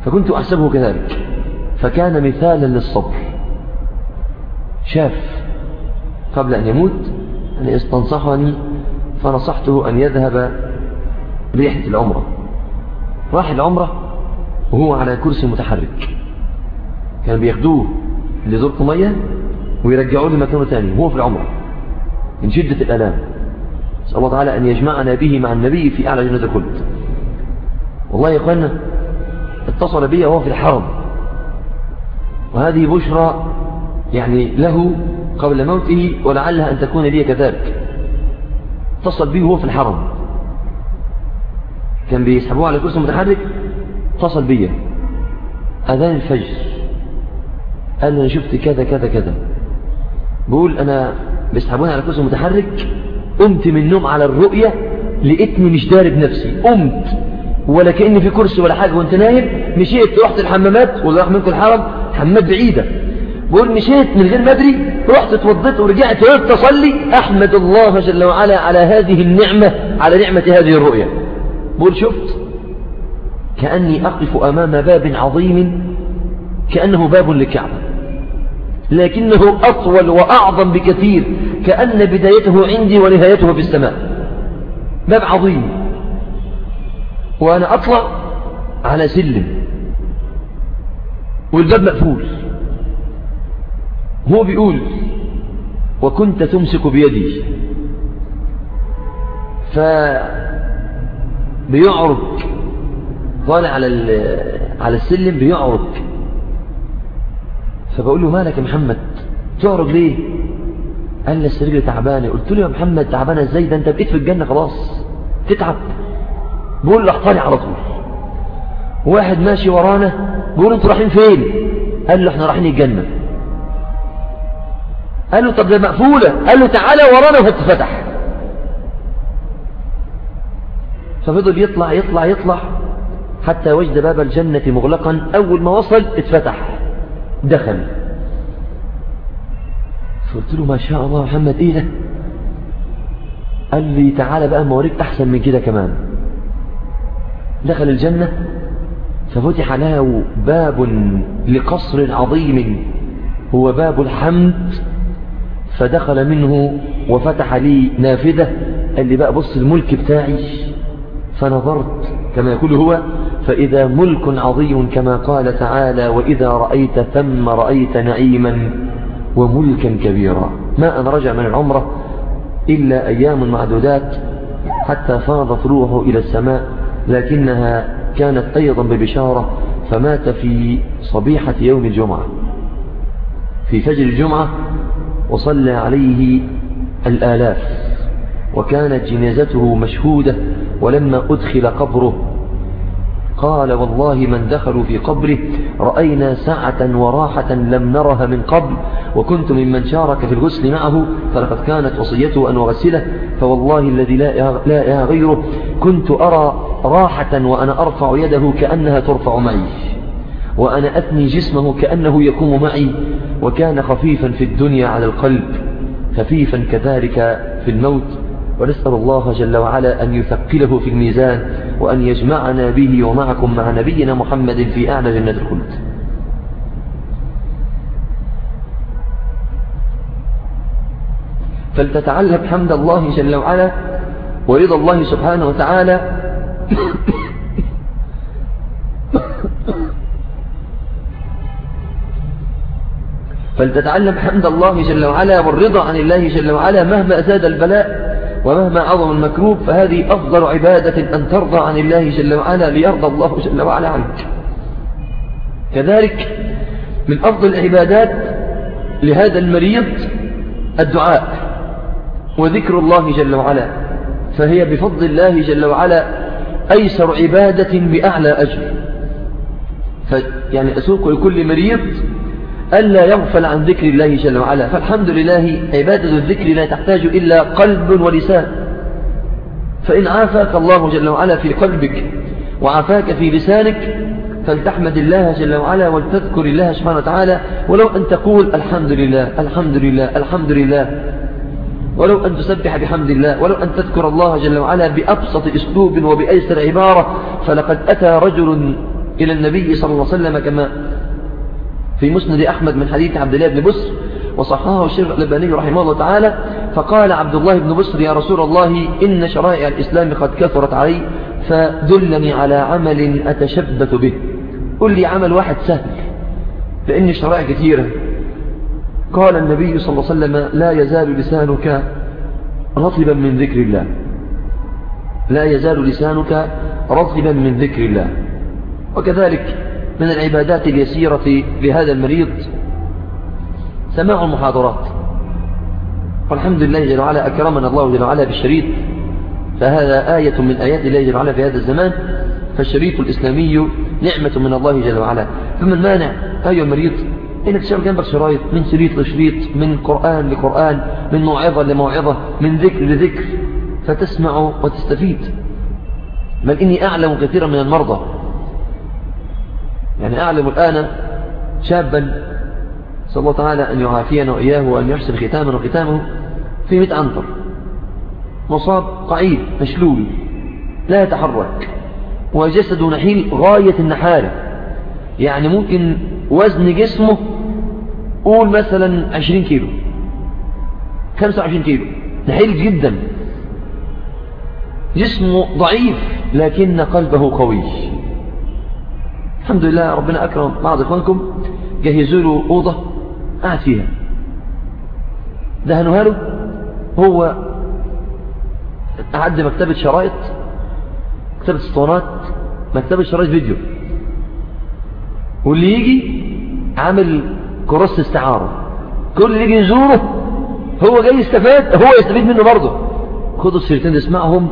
فكنت أحسبه كذلك. فكان مثالا للصبر شاف قبل أن يموت أن استنصحني فنصحته أن يذهب ريحة العمرة. راح العمرة وهو على كرسي متحرك. كان بياخدوه لزرق مية ويرجعوه لمكانه ثاني وهو في العمرة من شدة الألام نسأل الله تعالى أن يجمعنا به مع النبي في أعلى جنة الخلد والله يا اتصل بي وهو في الحرم. وهذه بشرى يعني له قبل موته ولعلها أن تكون لي كذلك. اتصل به وهو في الحرم. كان بيسحبوه على كرسي متحرك اتصل بي. أذان الفجر. قال أنا شفت كذا كذا كذا. بقول أنا بيسحبوني على كرسي متحرك قمت من النوم على الرؤية لقيتني مش دارب نفسي قمت. ولا كأني في كرسي ولا حاجة وانت نايم مشيت رحت الحمامات ولا راح منكم الحرم حمامات بعيدة. بقول مشيت من غير ما أدري رحت اتوضيت ورجعت وقفت أصلي أحمد الله جل وعلا على هذه النعمة على نعمة هذه الرؤية. بقول شفت؟ كأني أقف أمام باب عظيم كأنه باب للكعبة لكنه أطول وأعظم بكثير كأن بدايته عندي ونهايته في السماء. باب عظيم. وأنا أطلع على سلم. والباب مقفول. هو بيقول وكنت تمسك بيدي. فبيعرج طالع على على السلم بيعرج. فبقول له مالك يا محمد؟ تعرج ليه؟ قال لي السرير تعبانة. قلت له يا محمد تعبانة إزاي؟ ده أنت بقيت في الجنة خلاص تتعب. بقول له احطاني على طول. واحد ماشي ورانا بيقول أنتوا رايحين فين؟ قال له إحنا رايحين الجنة. قال له طب ده مقفولة. قال له تعالى ورانا وهتفتح ففضل يطلع يطلع يطلع حتى وجد باب الجنة مغلقا. أول ما وصل اتفتح. دخل. فقلت له ما شاء الله محمد إيه ده؟ قال لي تعالى بقى موريك أحسن من كده كمان. دخل الجنة. ففتح له باب لقصر عظيم هو باب الحمد فدخل منه وفتح لي نافذة قال لي بقى بص الملك بتاعي فنظرت كما يقول هو فإذا ملك عظيم كما قال تعالى وإذا رأيت ثم رأيت نعيما وملكا كبيرا. ما أن رجع من العمرة إلا أيام معدودات حتى فاضت روحه إلى السماء لكنها كانت أيضا ببشارة فمات في صبيحة يوم الجمعة. في فجر الجمعة وصلى عليه الآلاف وكانت جنازته مشهودة ولما أدخل قبره قال والله من دخلوا في قبره رأينا سعة وراحة لم نرها من قبل وكنت ممن شارك في الغسل معه فلقد كانت وصيته أن أغسله فوالله الذي لا لا غيره كنت أرى راحة وأنا أرفع يده كأنها ترفع معي وأنا أثني جسمه كأنه يقوم معي وكان خفيفا في الدنيا على القلب خفيفا كذلك في الموت ونسأل الله جل وعلا أن يثقله في الميزان وأن يجمعنا به ومعكم مع نبينا محمد في أعلى جنة الخلد. فلتتعلم حمد الله جل وعلا ورضا الله سبحانه وتعالى فلتتعلم حمد الله جل وعلا والرضا عن الله جل وعلا مهما زاد البلاء ومهما عظم المكروب فهذه أفضل عبادة أن ترضى عن الله جل وعلا ليرضى الله جل وعلا عنك. كذلك من أفضل العبادات لهذا المريض الدعاء وذكر الله جل وعلا فهي بفضل الله جل وعلا أيسر عبادة بأعلى أجر. يعني أسوق لكل مريض ألا يغفل عن ذكر الله جل وعلا. فالحمد لله عبادة الذكر لا تحتاج إلا قلب ولسان. فإن عافاك الله جل وعلا في قلبك وعافاك في لسانك فلتحمد الله جل وعلا ولتذكر الله سبحانه وتعالى. ولو أن تقول الحمد لله الحمد لله الحمد لله. ولو أن تسبح بحمد الله ولو أن تذكر الله جل وعلا بأبسط أسلوب وبأيسر عبارة فلقد أتى رجل إلى النبي صلى الله عليه وسلم كما في مسند أحمد من حديث عبد الله بن بسر وصححه الشيخ الألباني رحمه الله تعالى فقال عبد الله بن بسر يا رسول الله إن شرائع الإسلام قد كثرت علي فدلني على عمل أتشبث به. قل لي عمل واحد سهل فإن الشرائع كثيرة. قال النبي صلى الله عليه وسلم لا يزال لسانك رطبا من ذكر الله. لا يزال لسانك رطبا من ذكر الله. وكذلك من العبادات اليسيرة لهذا المريض. سماع المحاضرات. والحمد لله جل وعلا أكرمنا الله جل وعلا بالشريط. فهذا آية من آيات الله جل وعلا في هذا الزمان. فالشريط الإسلامي نعمة من الله جل وعلا. فما المانع أيها المريض إنك تشعر جنبك شرايط من شريط لشريط من قرآن لقرآن من موعظة لموعظة من ذكر لذكر فتسمع وتستفيد. بل إني أعلم كثيرا من المرضى. يعني أعلم الآن شابا صلى الله تعالى أن يعافينا وإياه وأن يحسن ختامنا وختامه في مئة عنطر مصاب قعيد مشلول لا يتحرك وجسده نحيل غاية النحالة يعني ممكن وزن جسمه قول مثلا 20 كيلو 25 كيلو نحيل جدا. جسمه ضعيف لكن قلبه قوي. الحمد لله ربنا أكرم بعض إخوانكم جهزوا له أوضة قاعد فيها. دهنوها له هو أعد مكتبة شرائط مكتبة اسطوانات مكتبة شرائط فيديو. واللي يجي عامل كروس استعارة. كل اللي يجي يزوره هو جاي يستفاد هو يستفيد منه برضه. خدوا السيرتين اسمعهم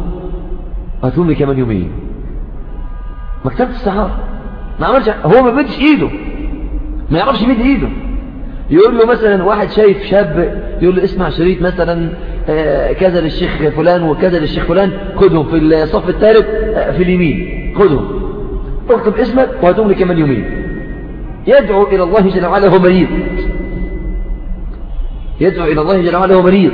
هاتهم لي كمان يومين. مكتبة استعارة. ما عملش هو ما بيدش ايده. ما يعرفش يمد ايده. يقول له مثلا واحد شايف شاب يقول له اسمع شريط مثلا آه، كذا للشيخ فلان وكذا للشيخ فلان خدهم في الصف الثالث آه، في اليمين. خدهم. اكتب اسمك وهاتهم لي كمان يومين. يدعو إلى الله جل وعلا هو مريض. يدعو إلى الله جل وعلا هو مريض.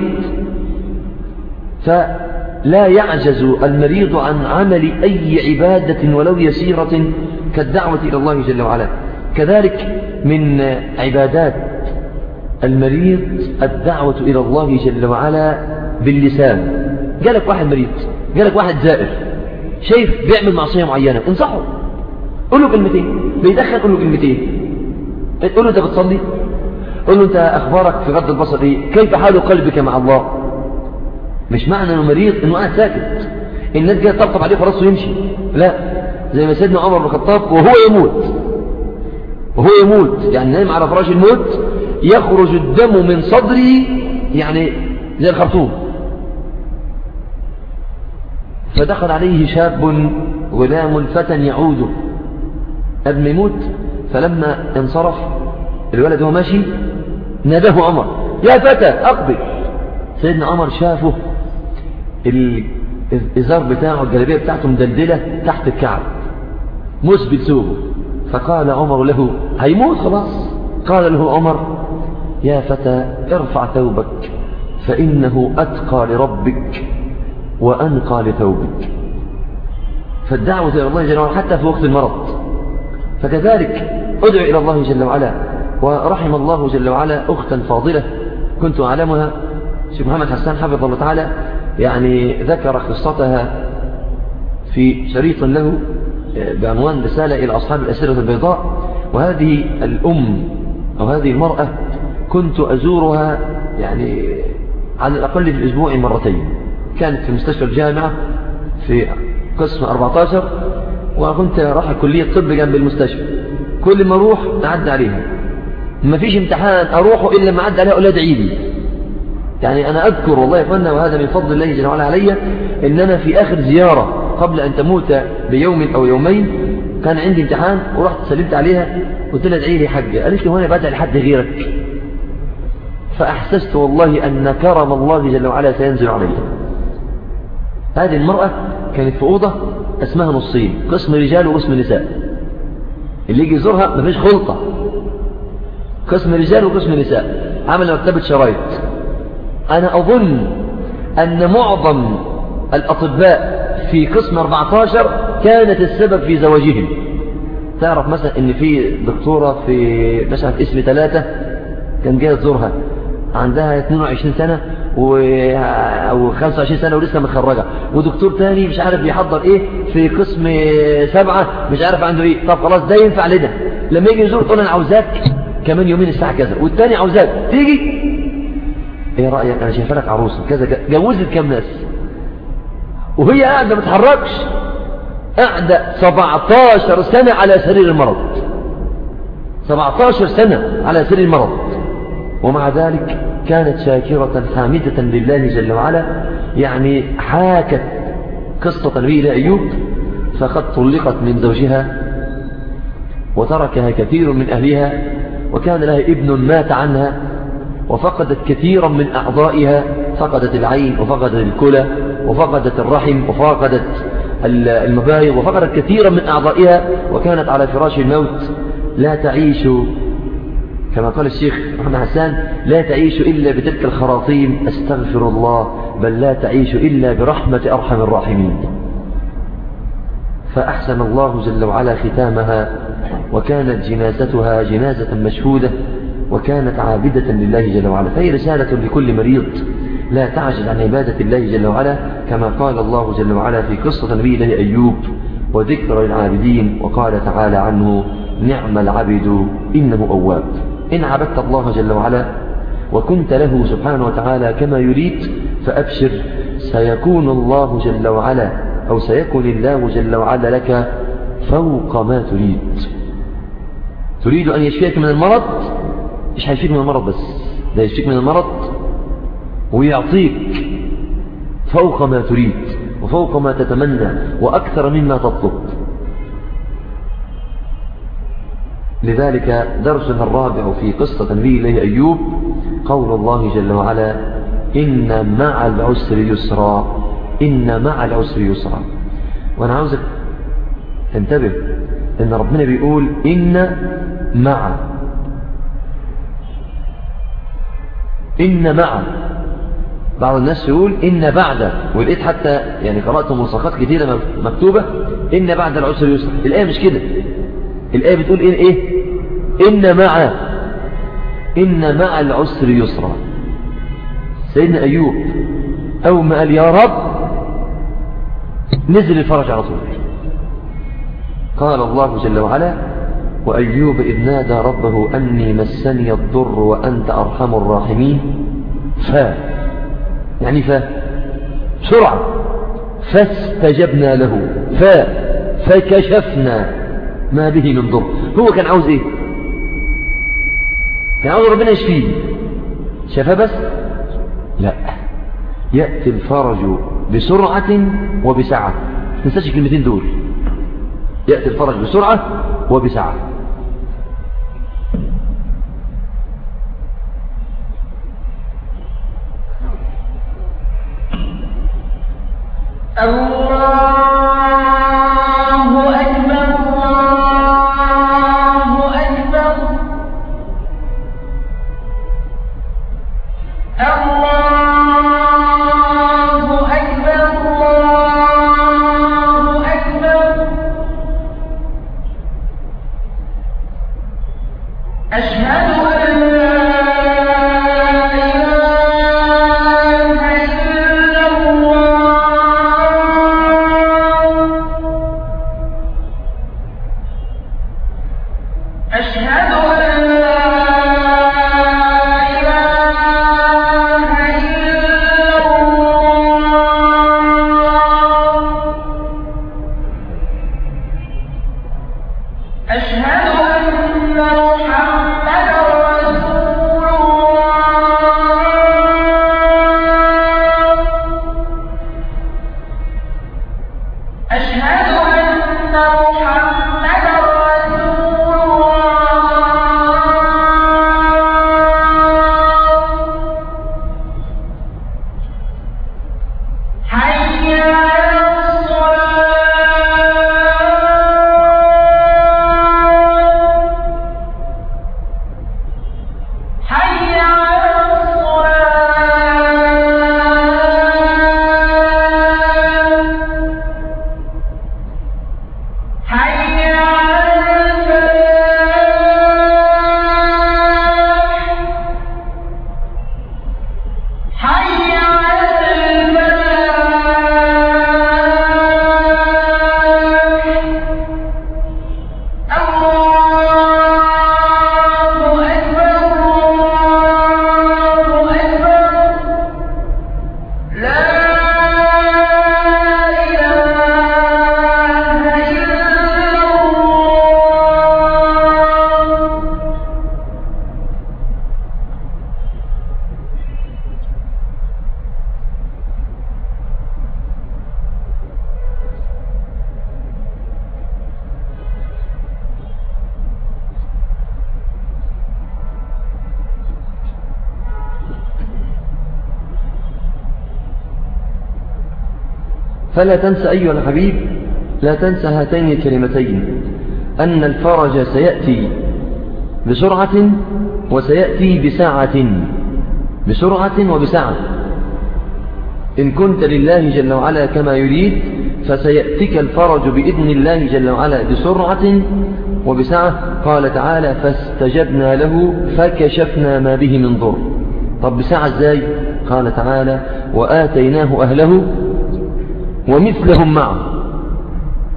فلا يعجز المريض عن عمل أي عبادة ولو يسيرة كالدعوة إلى الله جل وعلا. كذلك من عبادات المريض الدعوة إلى الله جل وعلا باللسان. جالك واحد مريض جالك واحد زائر شايف بيعمل معصية معينة انصحه. قول له كلمتين بيدخل قول له كلمتين. قول له أنت بتصلي؟ قول له أنت أخبارك في غض البصر إيه؟ كيف حال قلبك مع الله؟ مش معنى إنه مريض إنه قاعد ساكت. الناس جاية تطبطب عليه خلاص ويمشي. لا. زي ما سيدنا عمر بن الخطاب وهو يموت. وهو يموت. يعني نايم على فراش الموت. يخرج الدم من صدره يعني زي الخرطوم. فدخل عليه شاب غلام فتى يعود قبل يموت فلما انصرف الولد هو ماشي ناداه عمر. يا فتى أقبل. سيدنا عمر شافه الإزار بتاعه الجلابية بتاعته مدلدلة تحت الكعب مسبل ثوبه فقال عمر له هيموت خلاص. قال له عمر يا فتى ارفع ثوبك فإنه أتقى لربك وأنقى لثوبك. فالدعوة إلى الله جل وعلا حتى في وقت المرض. فكذلك أدعو إلى الله جل وعلا ورحم الله جل وعلا أختا فاضلة كنت أعلمها شيخ محمد حسان حفظه الله تعالى يعني ذكر قصتها في شريط له. بعنوان رسالة إلى أصحاب الأسرة البيضاء وهذه الأم أو هذه المرأة كنت أزورها يعني على الأقل في الأسبوع مرتين. كانت في مستشفى الجامعة في قسم 14 وكنت راح كلية طب جنب المستشفى. كل ما أروح أعد عليها. ما فيش امتحان أروحه إلا ما أعد عليها أولاد عيدي. يعني أنا أذكر والله يا وهذا من فضل الله جل وعلا علي إن أنا في آخر زيارة قبل أن تموت بيوم أو يومين كان عندي امتحان ورحت سلمت عليها قلت لها ادعي لي حاجة قالت لي وأنا بدعي لحد غيرك. فأحسست والله أن كرم الله جل وعلا سينزل عليها هذه المرأة كانت في أوضة اسمها نصين قسم رجال وقسم نساء. اللي يجي يزورها مفيش خلطة. قسم رجال وقسم نساء. عمل مكتبة شرايط. أنا أظن أن معظم الأطباء في قسم 14 كانت السبب في زواجهم. تعرف مثلا إن في دكتورة في مثلا اسم ثلاثة كان جاية تزورها. عندها 22 سنة و... أو 25 سنة ولسه متخرجة ودكتور تاني مش عارف بيحضر إيه في قسم سبعة مش عارف عنده إيه. طب خلاص ده ينفع لنا. لما يجي يزور تقول أنا عاوزاك كمان يومين الساعة كذا. والتاني عاوزاك. تيجي؟ إيه رأيك؟ أنا شايفة لك عروسة. كذا جوزت كام ناس؟ وهي قاعدة ما تتحركش قاعدة 17 سنة على سرير المرض. 17 سنة على سرير المرض. ومع ذلك كانت شاكرة حامدة لله جل وعلا. يعني حاكت قصة نبي إلى أيوب فقد طلقت من زوجها وتركها كثير من أهلها وكان لها ابن مات عنها. وفقدت كثيرا من أعضائها فقدت العين وفقدت الكلى وفقدت الرحم وفقدت المبايض وفقدت كثيرا من أعضائها وكانت على فراش الموت. لا تعيش كما قال الشيخ محمد حسان لا تعيش إلا بتلك الخراطيم أستغفر الله بل لا تعيش إلا برحمة أرحم الراحمين. فأحسن الله جل وعلا ختامها وكانت جنازتها جنازة مشهودة. وكانت عابدة لله جل وعلا فهي رسالة لكل مريض. لا تعجل عن عبادة الله جل وعلا كما قال الله جل وعلا في قصة نبي الله أيوب وذكر للعابدين وقال تعالى عنه نعم العبد إنه أواب إن عبدت الله جل وعلا وكنت له سبحانه وتعالى كما يريد فأبشر سيكون الله جل وعلا أو سيكون الله جل وعلا لك فوق ما تريد تريد أن يشفيك من المرض؟ مش هيشفيك من المرض بس؟ ده يشفيك من المرض ويعطيك فوق ما تريد وفوق ما تتمنى وأكثر مما تطلب. لذلك درسنا الرابع في قصة نبي الله أيوب قول الله جل وعلا إن مع العسر يسرا إن مع العسر يسرا. وأنا عاوزك تنتبه إن ربنا بيقول إن مع إن مع بعض الناس يقول إن بعد ولقيت حتى يعني قرأت ملصقات كثيرة مكتوبة إن بعد العسر يسر. الآية مش كده. الآية بتقول إيه, إيه؟ إن مع إن مع العسر يسرا. سيدنا أيوب أول ما قال يا رب نزل الفرج على طول. قال الله جل وعلا وأيوب إذ نادى ربه أني مسني الضر وأنت أرحم الراحمين. ف يعني ف بسرعة. فاستجبنا له. ف فكشفنا ما به من ضر. هو كان عاوز إيه؟ كان عاوز ربنا يشفيه. شفاه بس؟ لا. يأتي الفرج بسرعة وبسعة تنساش الكلمتين دول. يأتي الفرج بسرعة وبسعة الله فلا تنسى أيها الحبيب لا تنسى هاتين الكلمتين أن الفرج سيأتي بسرعة وسيأتي بساعة بسرعة وبساعة. إن كنت لله جل وعلا كما يريد فسيأتيك الفرج بإذن الله جل وعلا بسرعة وبسعة قال تعالى فاستجبنا له فكشفنا ما به من ضر. طب بسعة إزاي؟ قال تعالى وآتيناه أهله ومثلهم معه.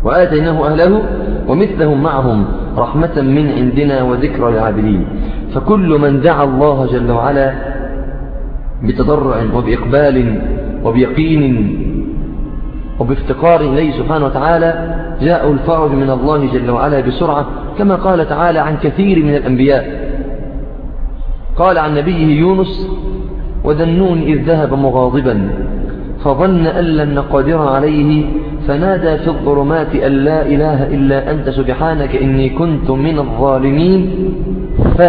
وآتيناه أهله ومثلهم معهم رحمة من عندنا وذكرى للعابدين. فكل من دعا الله جل وعلا بتضرع وبإقبال وبيقين وبافتقار إليه سبحانه وتعالى جاء الفرج من الله جل وعلا بسرعة كما قال تعالى عن كثير من الأنبياء. قال عن نبيه يونس وذنون إذ ذهب مغاضبا فظن أن لن نقدر عليه فنادى في الظلمات أن لا إله إلا أنت سبحانك إني كنت من الظالمين ف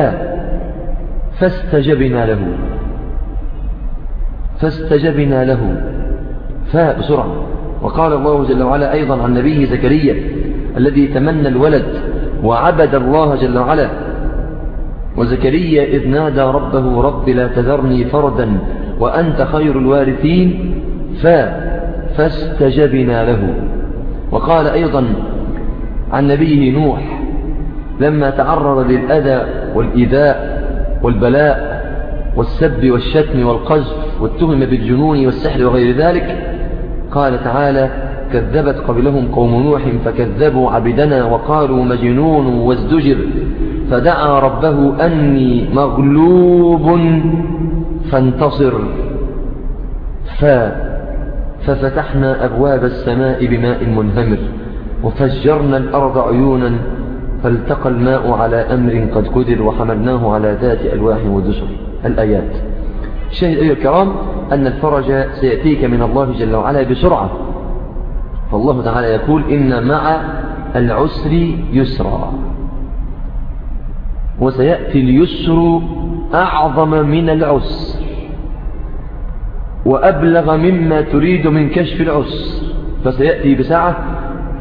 فاستجبنا له. فاستجبنا له. فاء بسرعة. وقال الله جل وعلا أيضا عن نبيه زكريا الذي تمنى الولد وعبد الله جل وعلا وزكريا إذ نادى ربه رب لا تذرني فردا وأنت خير الوارثين فاء فاستجبنا له. وقال أيضا عن نبيه نوح لما تعرض للأذى والإيذاء والبلاء والسب والشتم والقذف والتهم بالجنون والسحر وغير ذلك قال تعالى كذبت قبلهم قوم نوح فكذبوا عبدنا وقالوا مجنون وازدجر فدعا ربه أني مغلوب فانتصر. ف ففتحنا أبواب السماء بماء منهمر وفجرنا الأرض عيونا فالتقى الماء على أمر قد قدر وحملناه على ذات ألواح ودسر. الآيات. شاهد أيها الكرام أن الفرج سيأتيك من الله جل وعلا بسرعة. فالله تعالى يقول إن مع العسر يسرا. وسيأتي اليسر أعظم من العسر. وأبلغ مما تريد من كشف العسر. فسيأتي بساعة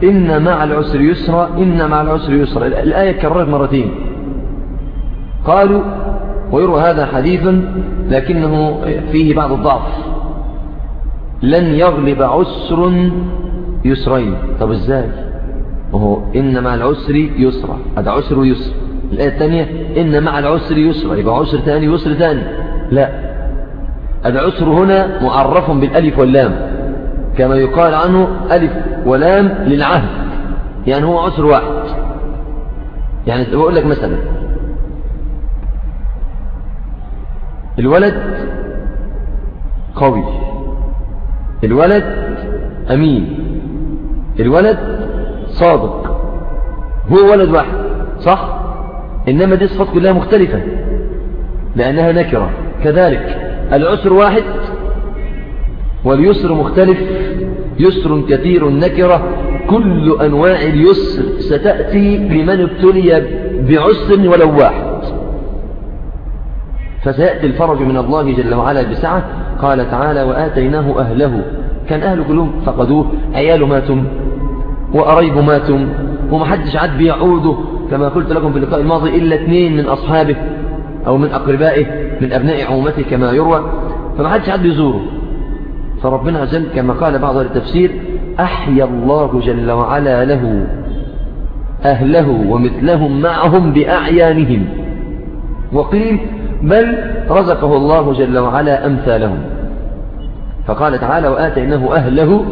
إن مع العسر يسرا إن مع العسر يسرا. الآية كررت مرتين. قالوا ويروى هذا حديث لكنه فيه بعض الضعف. لن يغلب عسر يسرين. طب إزاي؟ وهو إن مع العسر يسرا. هذا عسر ويسر الآية الثانية إن مع العسر يسرا. يبقى عسر ثاني يسر ثاني. لا. العسر هنا معرف بالألف واللام كما يقال عنه ألف ولام للعهد يعني هو عسر واحد. يعني بقول لك مثلا الولد قوي الولد أمين الولد صادق هو ولد واحد صح؟ إنما دي صفات كلها مختلفة لأنها نكرة كذلك العسر واحد واليسر مختلف يسر كثير نكرة كل أنواع اليسر ستأتي لمن ابتلي بعسر ولو واحد. فسيأتي الفرج من الله جل وعلا بسعة قال تعالى وآتيناه أهله. كان أهله كلهم فقدوه عياله ماتوا وأريبه ماتوا ومحدش عاد بيعوده كما قلت لكم في اللقاء الماضي إلا اثنين من أصحابه. أو من أقربائه من أبناء عومته كما يروى فمحدش عاد بيزوره فربنا عز وجل كما قال بعض التفسير أحيا الله جل وعلا له أهله ومثلهم معهم بأعيانهم. وقيل بل رزقه الله جل وعلا أمثالهم. فقال تعالى وآتيناه أهله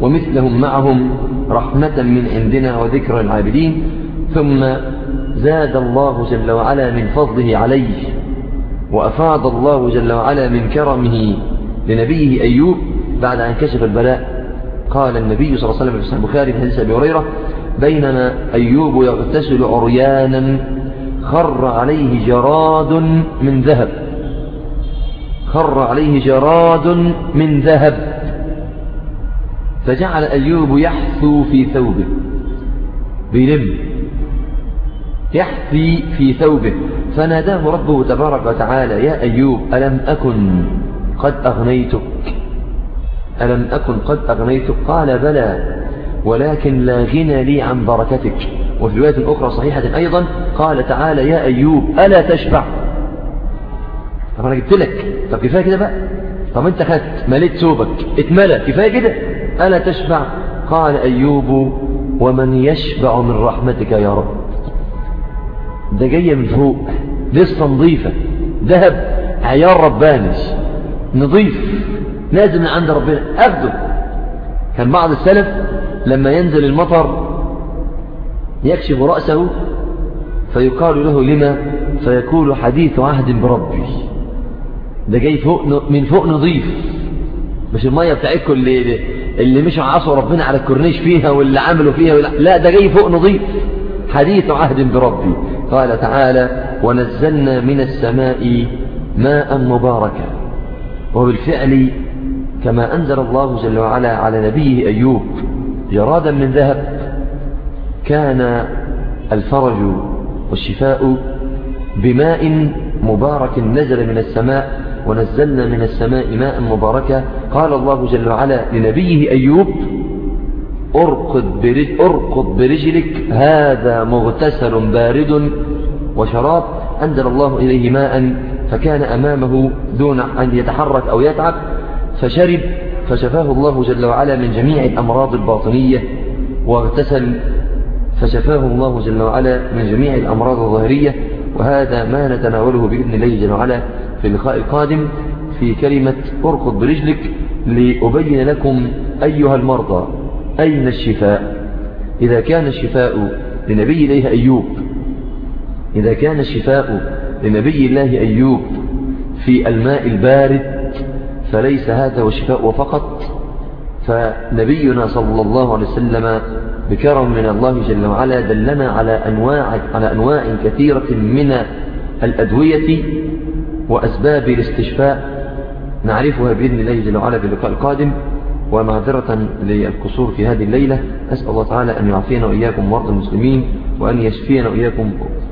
ومثلهم معهم رحمة من عندنا وذكر العابدين ثم زاد الله جل وعلا من فضله عليه وأفاض الله جل وعلا من كرمه لنبيه أيوب بعد أن كشف البلاء. قال النبي صلى الله عليه وسلم في البخاري في حديث أبي هريرة بينما أيوب يغتسل عريانا خر عليه جراد من ذهب. خر عليه جراد من ذهب. فجعل أيوب يحثو في ثوبه بيلم. يحثي في ثوبه. فناداه ربه تبارك وتعالى يا أيوب ألم أكن قد أغنيتك؟ ألم أكن قد أغنيتك؟ قال بلى ولكن لا غنى لي عن بركتك. وفي رواية أخرى صحيحة أيضا قال تعالى يا أيوب ألا تشبع؟ طب أنا جبت لك. طب كفاية كده بقى؟ طب أنت خدت مليت ثوبك اتملى كفاية كده؟ ألا تشبع؟ قال أيوب ومن يشبع من رحمتك يا رب. ده جاية من فوق لسه نظيفة ذهب عيار رباني نظيف نازل من عند ربنا أخده كان بعض السلف لما ينزل المطر يكشف رأسه فيقال له لما؟ فيقول حديث عهد بربي. ده جاي فوق من فوق نظيف. مش المية بتاعتكم اللي اللي مش عصوا ربنا على الكورنيش فيها واللي عملوا فيها لا ده جاي فوق نظيف. حديث عهد بربي. قال تعالى ونزلنا من السماء ماء مباركا. وبالفعل كما أنزل الله جل وعلا على نبيه أيوب جرادا من ذهب كان الفرج والشفاء بماء مبارك نزل من السماء ونزلنا من السماء ماء مباركا. قال الله جل وعلا لنبيه أيوب أرقد, برج برجلك هذا مغتسل بارد وشراب أنزل الله إليه ماء فكان أمامه دون أن يتحرك أو يتعب فشرب فشفاه الله جل وعلا من جميع الأمراض الباطنية واغتسل فشفاه الله جل وعلا من جميع الأمراض الظاهرية وهذا ما نتناوله بإذن الله جل وعلا في اللقاء القادم في كلمة اركض برجلك لأبين لكم أيها المرضى. أين الشفاء؟ إذا كان الشفاء لنبي الله أيوب إذا كان الشفاء لنبي الله أيوب في الماء البارد فليس هذا وشفاء فقط. فنبينا صلى الله عليه وسلم بكرم من الله جل وعلا دلنا على أنواع, على أنواع كثيرة من الأدوية وأسباب الاستشفاء نعرفها بإذن الله جل وعلا في اللقاء القادم. ومعذرة للقصور في هذه الليلة. أسأل الله تعالى أن يعافينا وإياكم مرضى المسلمين وأن يشفينا وإياكم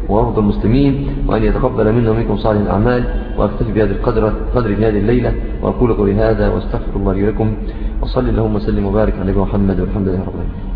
ومرضى المسلمين وأن يتقبل منا ومنكم صالح الأعمال وأكتفي بهذا القدر قدر في هذه الليلة وأقول قولي هذا وأستغفر الله لي ولكم وصلي اللهم وسلم وبارك على محمد والحمد لله رب العالمين.